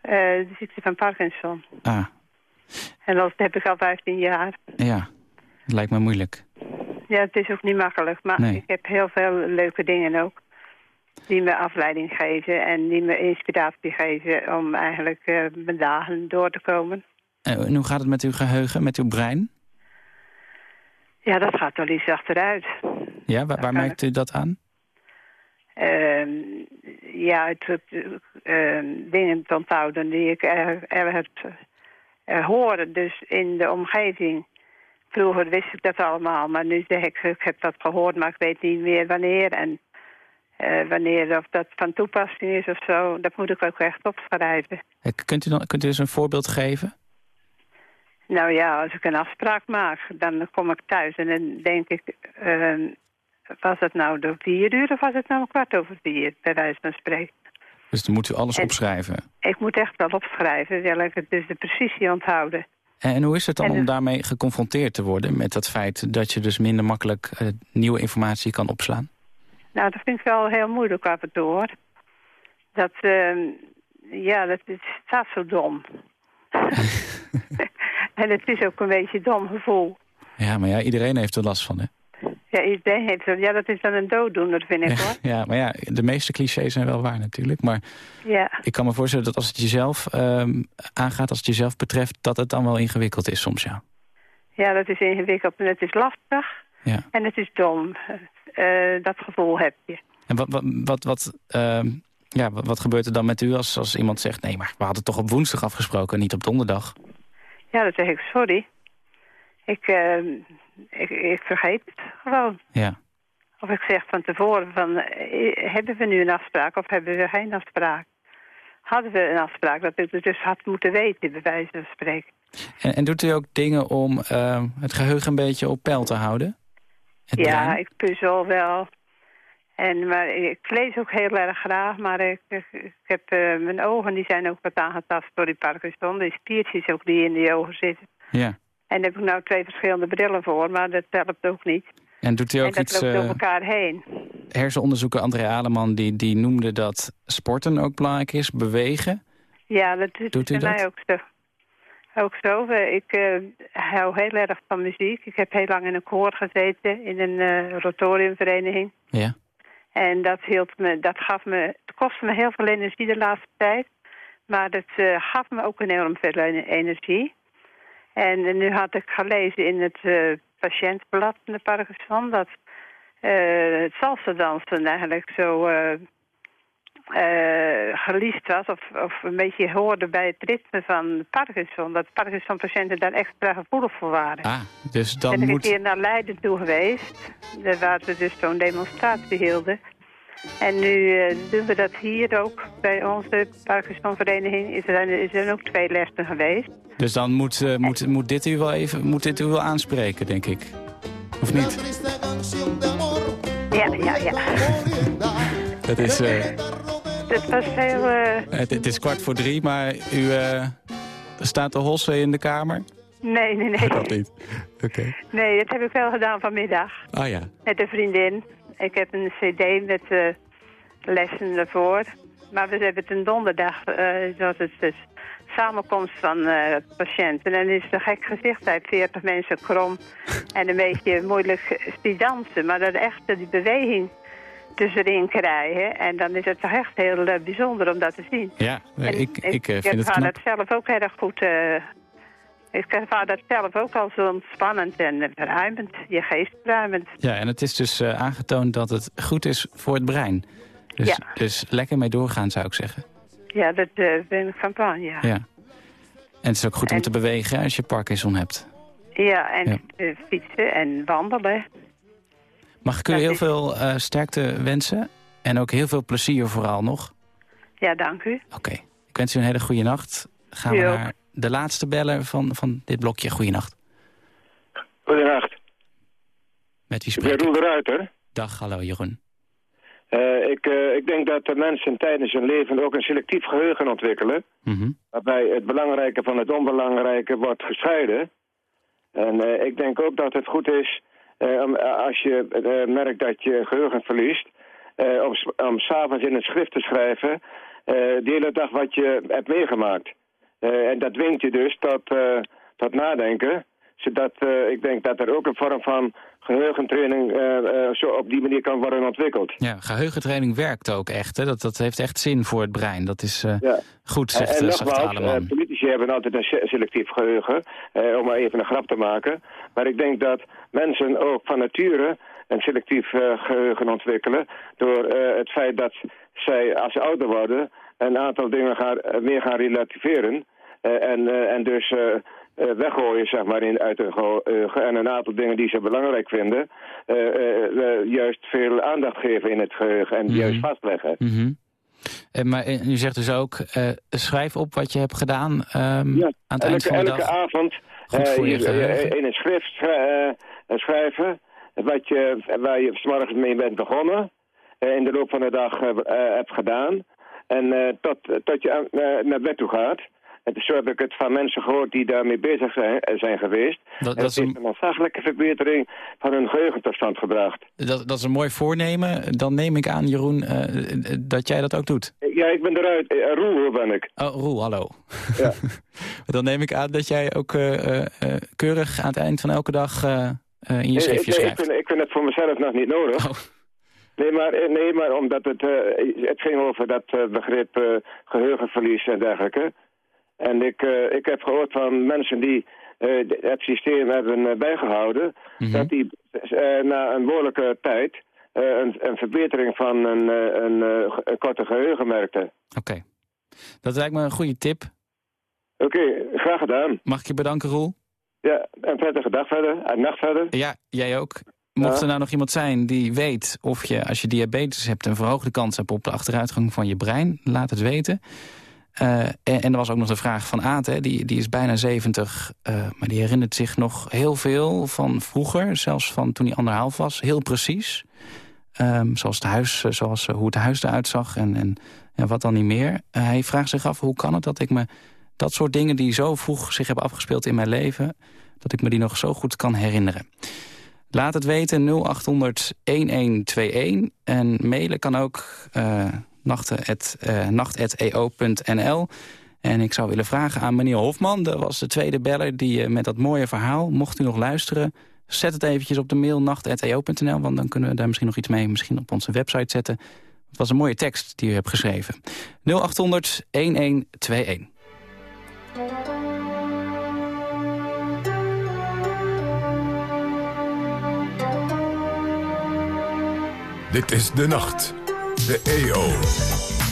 Eh, de ziekte van Parkinson. Ah, En dat heb ik al 15 jaar. ja. Het lijkt me moeilijk. Ja, het is ook niet makkelijk, maar Nee. ik heb heel veel leuke dingen ook. Die me afleiding geven en die me inspiratie geven om eigenlijk eh, mijn dagen door te komen. Eh, En hoe gaat het met uw geheugen, met uw brein? Ja, dat gaat wel iets achteruit. Ja, waar, waar merkt u dat aan? Ehm, ja, het, het, ehm, dingen te onthouden die ik er, er heb horen. Dus in de omgeving. Vroeger wist ik dat allemaal, maar nu zeg ik, ik heb dat gehoord, maar ik weet niet meer wanneer. En eh, wanneer of dat van toepassing is of zo, dat moet ik ook echt opschrijven. Kunt u, dan, kunt u eens een voorbeeld geven? Nou ja, als ik een afspraak maak, dan kom ik thuis en dan denk ik... ehm, was het nou de vier uur of was het nou een kwart over vier, bij wijze van spreken? Dus dan moet u alles En- opschrijven. Ik moet echt wel opschrijven, wil ik het dus de precisie onthouden. En, en hoe is het dan En om daarmee geconfronteerd te worden... met dat feit dat je dus minder makkelijk eh, nieuwe informatie kan opslaan? Nou, dat vind ik wel heel moeilijk af en toe, hoor. Dat, ehm, ja, dat is, staat zo dom. en het is ook een beetje een dom gevoel. Ja, maar ja, iedereen heeft er last van, hè? Ja, iedereen heeft dat. Ja, dat is dan een dooddoener, vind ik, hoor. Ja, maar ja, de meeste clichés zijn wel waar natuurlijk. Maar Ja, ik kan me voorstellen dat als het jezelf ehm, aangaat, als het jezelf betreft... dat het dan wel ingewikkeld is soms, ja. ja, dat is ingewikkeld en het is lastig. Ja. En het is dom. Eh, dat gevoel heb je. En wat, wat, wat, wat, ehm, ja, wat, wat gebeurt er dan met u als, als iemand zegt... nee, maar we hadden toch op woensdag afgesproken, niet op donderdag? Ja, dan zeg ik sorry. Ik, ehm, ik, ik vergeet het gewoon. Ja. Of ik zeg van tevoren van, eh, hebben we nu een afspraak of hebben we geen afspraak? Hadden we een afspraak, dat ik het dus had moeten weten, bij wijze van spreken. En, en doet u ook dingen om ehm, het geheugen een beetje op peil te houden? Het ja, brein? ik puzzel wel. En, maar ik lees ook heel erg graag, maar ik, ik, ik heb, eh, mijn ogen die zijn ook wat aangetast door die Parkinson. Die spiertjes ook die in die ogen zitten. Ja. En daar heb ik nou twee verschillende brillen voor, maar dat helpt ook niet. En doet u en ook dat iets... loopt eh, door elkaar heen. hersenonderzoeker André Aleman die, die noemde dat sporten ook belangrijk is, bewegen. Ja, dat is Doet u dat? mij ook zo. Ook zo. Ik eh, hou heel erg van muziek. Ik heb heel lang in een koor gezeten, in een eh rotoriumvereniging. Ja. En dat, hield me, dat gaf me, het kostte me heel veel energie de laatste tijd. Maar het eh, gaf me ook enorm veel en- energie. En nu had ik gelezen in het eh, patiëntblad van de Parkinson... dat eh het salsa dansen eigenlijk zo eh geliefd was... Of, of een beetje hoorde bij het ritme van Parkinson. Dat Parkinson-patiënten daar extra gevoelig voor waren. Ah, dus dan ben ik moet... een keer naar Leiden toe geweest. Waar we dus zo'n demonstratie hielden. En nu eh, doen we dat hier ook. Bij onze Parkinsonvereniging is er, is er ook twee lessen geweest. Dus dan moet, eh, moet, moet, dit u wel even, moet dit u wel aanspreken, denk ik. Of niet? Ja, ja, ja. Het is, eh, Het was heel... het, het is kwart voor drie, maar u eh, staat te hossen in de kamer? nee, nee, nee. Dat niet. Oké. Nee, dat heb ik wel gedaan vanmiddag. Ah ja. Met een vriendin. Ik heb een cd met eh, lessen ervoor. Maar we hebben het een donderdag, eh, zoals het dus samenkomst van eh, patiënten. En dan is het een gek gezicht uit 40 mensen krom. en een beetje moeilijk die dansen. Maar dat echt die beweging tussenin krijgen. En dan is het toch echt heel bijzonder om dat te zien. Ja, En ik, ik, ik vind het knap. dat zelf ook erg goed. Ik ervaar dat zelf ook als ontspannend en verruimend. Je geest verruimend. Ja, en het is dus eh, aangetoond dat het goed is voor het brein. Dus, Ja. dus lekker mee doorgaan, zou ik zeggen. Ja, dat eh, ben ik van plan, ja. Ja. En het is ook goed om te bewegen als je Parkinson hebt. Ja, en Ja. eh, fietsen en wandelen. Mag ik u heel veel sterkte wensen? En ook heel veel plezier vooral nog. Ja, dank u. Oké. Ik wens u een hele goede nacht. Gaan U we ook. naar de laatste beller van, van dit blokje. Goeienacht. Goedenacht. Met wie spreek ik? Roel de Ruiter. Dag, hallo Jeroen. Eh, ik, eh, ik denk dat de mensen tijdens hun leven ook een selectief geheugen ontwikkelen. Mhm. Waarbij het belangrijke van het onbelangrijke wordt gescheiden. En eh, ik denk ook dat het goed is als je merkt dat je geheugen verliest... om, s- om s'avonds in een schrift te schrijven de hele dag wat je hebt meegemaakt. Eh, en dat dwingt je dus tot, eh, tot nadenken. Zodat eh, ik denk dat er ook een vorm van geheugentraining eh, eh, zo op die manier kan worden ontwikkeld. Ja, geheugentraining werkt ook echt. Hè? Dat, dat heeft echt zin voor het brein. Dat is Ja. goed, En, zegt en Saft nogmaals, politici hebben altijd een se- selectief geheugen, eh, om maar even een grap te maken. Maar ik denk dat mensen ook van nature een selectief eh, geheugen ontwikkelen... door het feit dat zij, als ze ouder worden, een aantal dingen gaan, meer gaan relativeren... Eh, en, eh, en dus eh, weggooien, zeg maar, in, uit geheugen. En een aantal dingen die ze belangrijk vinden, juist veel aandacht geven in het geheugen en juist vastleggen. Mhm. En, maar u zegt dus ook, schrijf op wat je hebt gedaan ehm, aan het eind elke, van de elke dag. avond je in een schrift schrij- schrijven wat je, waar je 's morgens mee bent begonnen. in de loop van de dag hebt gedaan. En tot, tot je naar bed toe gaat. En zo heb ik het van mensen gehoord die daarmee bezig zijn, eh, zijn geweest. Dat- is een- ontzaglijke verbetering van hun geheugen tot stand gebracht. Dat, dat is een mooi voornemen. Dan neem ik aan, Jeroen, eh, eh, dat jij dat ook doet. Ja, ik ben eruit. Eh, Roel ben ik. Oh, Roel, hallo. Ja. Dan neem ik aan dat jij ook eh, eh, eh, keurig aan het eind van elke dag eh, eh, in je Nee, schriftje ik, nee, ik, schrijft. vind, ik vind het voor mezelf nog niet nodig. Nee, maar, eh, nee, maar omdat het, eh, het ging over dat eh, begrip eh, geheugenverlies en dergelijke. En ik, eh, ik heb gehoord van mensen die eh, het systeem hebben eh, bijgehouden... dat die na een behoorlijke tijd een, een verbetering van een, een, een korte geheugen merkten. Oké. Dat lijkt me een goede tip. Oké, graag gedaan. Mag ik je bedanken, Roel? Ja, een prettige dag verder, en nacht verder. Ja, jij ook. Mocht er nou nog iemand zijn die weet of je, als je diabetes hebt... een verhoogde kans hebt op de achteruitgang van je brein, laat het weten. Eh, en, en er was ook nog de vraag van Aad, hè, die, die is bijna 70... eh, maar die herinnert zich nog heel veel van vroeger, zelfs van toen hij anderhalf was. Heel precies. Ehm, zoals het huis, eh, zoals, hoe het huis eruit zag en, en ja, wat dan niet meer. Hij vraagt zich af, hoe kan het dat ik me dat soort dingen... die zo vroeg zich hebben afgespeeld in mijn leven... dat ik me die nog zo goed kan herinneren. Laat het weten 0800-1121. En mailen kan ook nacht.eo.nl. En ik zou willen vragen aan meneer Hofman. Dat was de tweede beller die uh, met dat mooie verhaal. Mocht u nog luisteren, zet het eventjes op de mail nacht.eo.nl. Want dan kunnen we daar misschien nog iets mee misschien op onze website zetten. Het was een mooie tekst die u hebt geschreven. 0800-1121. Dit is De Nacht. De EO.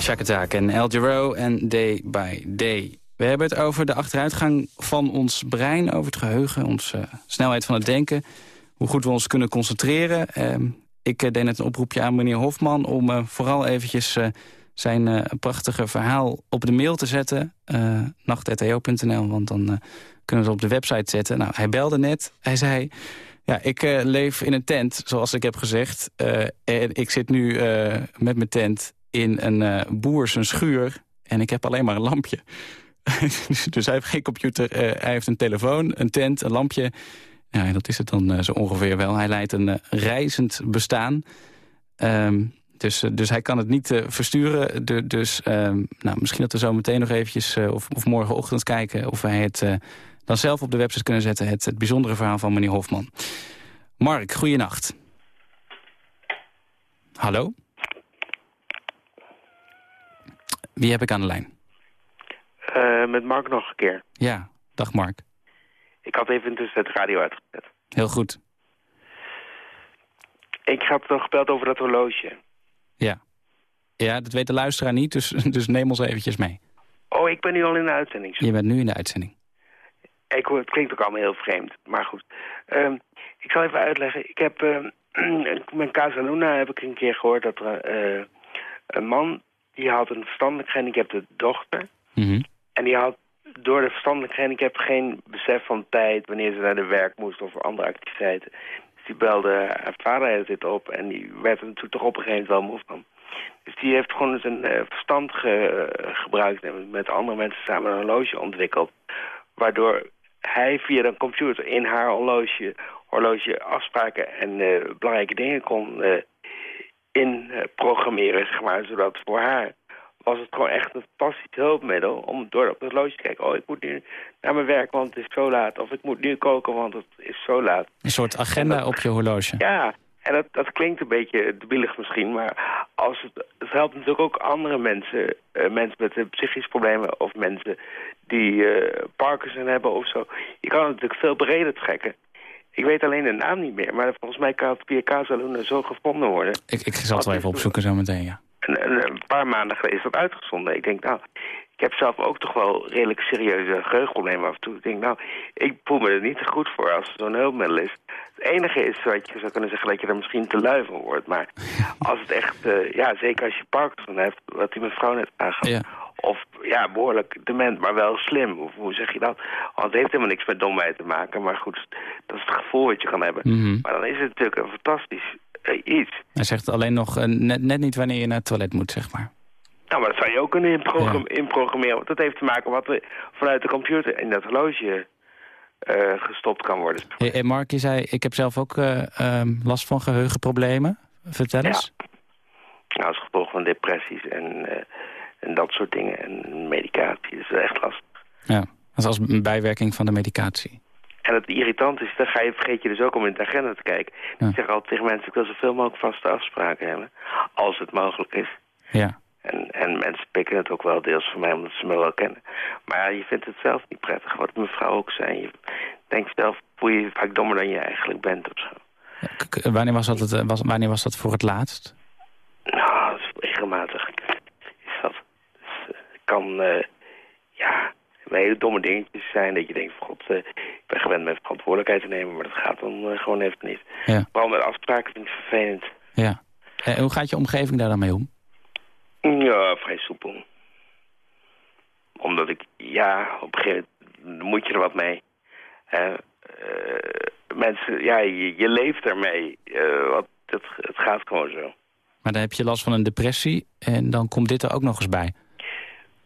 Shakatak en El Giro en Day by Day. We hebben het over de achteruitgang van ons brein, over het geheugen, onze snelheid van het denken. Hoe goed we ons kunnen concentreren. Ehm, ik eh, deed net een oproepje aan meneer Hofman om eh, vooral eventjes eh, zijn eh, prachtige verhaal op de mail te zetten. nacht.eo.nl, want dan eh, kunnen we het op de website zetten. Nou, hij belde net. Hij zei, ja, ik leef in een tent, zoals ik heb gezegd. en ik zit nu met mijn tent in een boer zijn schuur. En ik heb alleen maar een lampje. dus hij heeft geen computer. hij heeft een telefoon, een tent, een lampje. Ja, dat is het dan zo ongeveer wel. Hij leidt een reizend bestaan. Ehm, dus, eh, dus hij kan het niet eh, versturen. Du- dus ehm, nou, misschien dat we zo meteen nog eventjes... eh, of, of morgenochtend kijken of wij het dan zelf op de website kunnen zetten. Het, het bijzondere verhaal van meneer Hofman. Mark, goeienacht. Hallo? Wie heb ik aan de lijn? Met Mark nog een keer. Ja, dag Mark. Ik had even intussen het radio uitgezet. Heel goed. Ik had nog gebeld over dat horloge. Ja. Ja, dat weet de luisteraar niet, dus, dus neem ons eventjes mee. Oh, ik ben nu al in de uitzending. Je bent nu in de uitzending. Ik, het klinkt ook allemaal heel vreemd, maar goed. Ehm, ik zal even uitleggen. Ik heb ehm, mijn Casa Luna heb ik een keer gehoord dat er eh, een man die had een verstandelijk gehandicapte dochter. Mhm. En die had door de verstandelijk gehandicap geen besef van tijd wanneer ze naar de werk moest of andere activiteiten. Die belde haar vader op en die werd er natuurlijk toch op een gegeven moment wel moe van. Dus die heeft gewoon zijn eh, verstand ge- gebruikt en met andere mensen samen een horloge ontwikkeld. Waardoor hij via de computer in haar horloge, horloge afspraken en eh, belangrijke dingen kon eh, inprogrammeren, zeg maar. Zodat voor haar was het gewoon echt een fantastisch hulpmiddel om door op het horloge te kijken. Oh, ik moet nu naar mijn werk, want het is zo laat. Of ik moet nu koken, want het is zo laat. Een soort agenda op je horloge. Ja, en dat, dat klinkt een beetje debielig misschien, maar als het, het helpt natuurlijk ook andere mensen, eh, mensen met eh, psychische problemen of mensen die eh, Parkinson hebben of zo. Je kan het natuurlijk veel breder trekken. Ik weet alleen de naam niet meer, maar volgens mij kan het via Casaluna zo gevonden worden. Ik, ik zal het wel even opzoeken zo meteen, ja. En, en een paar maanden geleden is dat uitgezonden. Ik denk, nou, ik heb zelf ook toch wel redelijk serieuze geheugenproblemen af en toe. Ik denk, nou, ik voel me er niet te goed voor als er zo'n hulpmiddel is. Het enige is wat je zou kunnen zeggen dat je er misschien te lui van wordt. Maar als het echt, eh, ja, zeker als je Parkinson hebt, wat die mevrouw net aangaf. Ja. Of ja, behoorlijk dement, maar wel slim. Of hoe zeg je dat? Want het heeft helemaal niks met domheid te maken. Maar goed, dat is het gevoel wat je kan hebben. Mhm. Maar dan is het natuurlijk een fantastisch iets. Hij zegt alleen nog eh, net, net niet wanneer je naar het toilet moet, zeg maar. Nou, maar dat zou je ook kunnen inprogram- inprogrammeren. Want dat heeft te maken wat er vanuit de computer in dat horloge eh, gestopt kan worden. Hey, hey, Mark, je zei, ik heb zelf ook eh, ehm, last van geheugenproblemen. Vertel eens. Nou, als gevolg van depressies en, eh, en dat soort dingen. En medicatie, dat is echt lastig. Ja, dat is als een bijwerking van de medicatie. En het irritant is, dan ga je, vergeet je dus ook om in de agenda te kijken. Ik zeg altijd tegen mensen, ik wil zoveel mogelijk vaste afspraken hebben. Als het mogelijk is. Ja. En, en mensen pikken het ook wel deels van mij, omdat ze me wel kennen. Maar ja, je vindt het zelf niet prettig, wat mevrouw ook zei. Je denkt zelf, voel je je vaak dommer dan je eigenlijk bent of zo. Wanneer, was dat het, eh, was, wanneer was dat voor het laatst? Nou, dat is regelmatig. Is dat. Dus, eh, kan, eh, ja, hele domme dingetjes zijn dat je denkt, van god, eh, ik ben gewend mijn verantwoordelijkheid te nemen, maar dat gaat dan eh, gewoon even niet. Ja. Vooral met afspraken vind ik vervelend. Ja. En hoe gaat je omgeving daar dan mee om? Ja, vrij soepel. Omdat ik, ja, op een gegeven moment moet je er wat mee. Eh, mensen, ja, je, je leeft ermee. Eh, wat, het, het gaat gewoon zo. Maar dan heb je last van een depressie en dan komt dit er ook nog eens bij.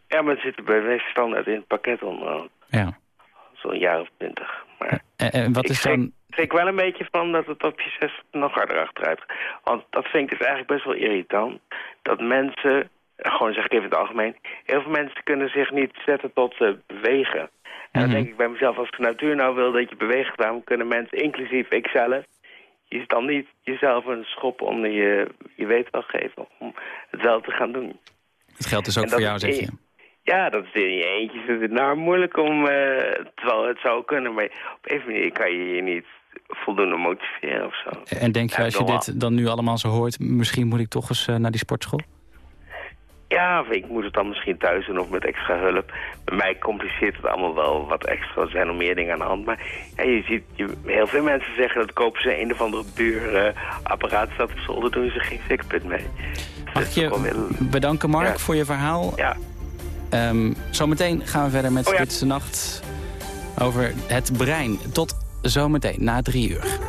Ja, maar het zit bij mij standaard in het pakket al Ja. zo'n jaar of twintig. Maar En, en wat ik is dan... schrik wel een beetje van dat het op je zes nog harder achteruit gaat. Want dat vind ik dus eigenlijk best wel irritant. Dat mensen, gewoon zeg ik even in het algemeen... heel veel mensen kunnen zich niet zetten tot eh, bewegen. En dan Mhm. denk ik bij mezelf, als de natuur nou wil dat je beweegt... dan kunnen mensen, inclusief ikzelf... je dan niet jezelf een schop onder je, je weet wel geven... om het wel te gaan doen. Het geldt dus ook voor jou, zeg je. Ja, dat is in je eentje is het nou moeilijk om... eh, terwijl het zou kunnen, maar op een of andere manier kan je je niet voldoende motiveren of zo. En denk je, als je dit dan nu allemaal zo hoort... misschien moet ik toch eens eh, naar die sportschool? Ja, of ik moet het dan misschien thuis doen of met extra hulp. Bij mij compliceert het allemaal wel wat extra. Er zijn nog meer dingen aan de hand. Maar ja, je ziet, je, heel veel mensen zeggen dat kopen ze een of andere duur eh, apparaat staat op zolder, doen ze geen fikpunt mee. Mag ik je bedanken, Mark, voor je verhaal? Ja. Ehm, zometeen gaan we verder met Oh ja. Nacht over het brein. Tot zometeen, na drie uur.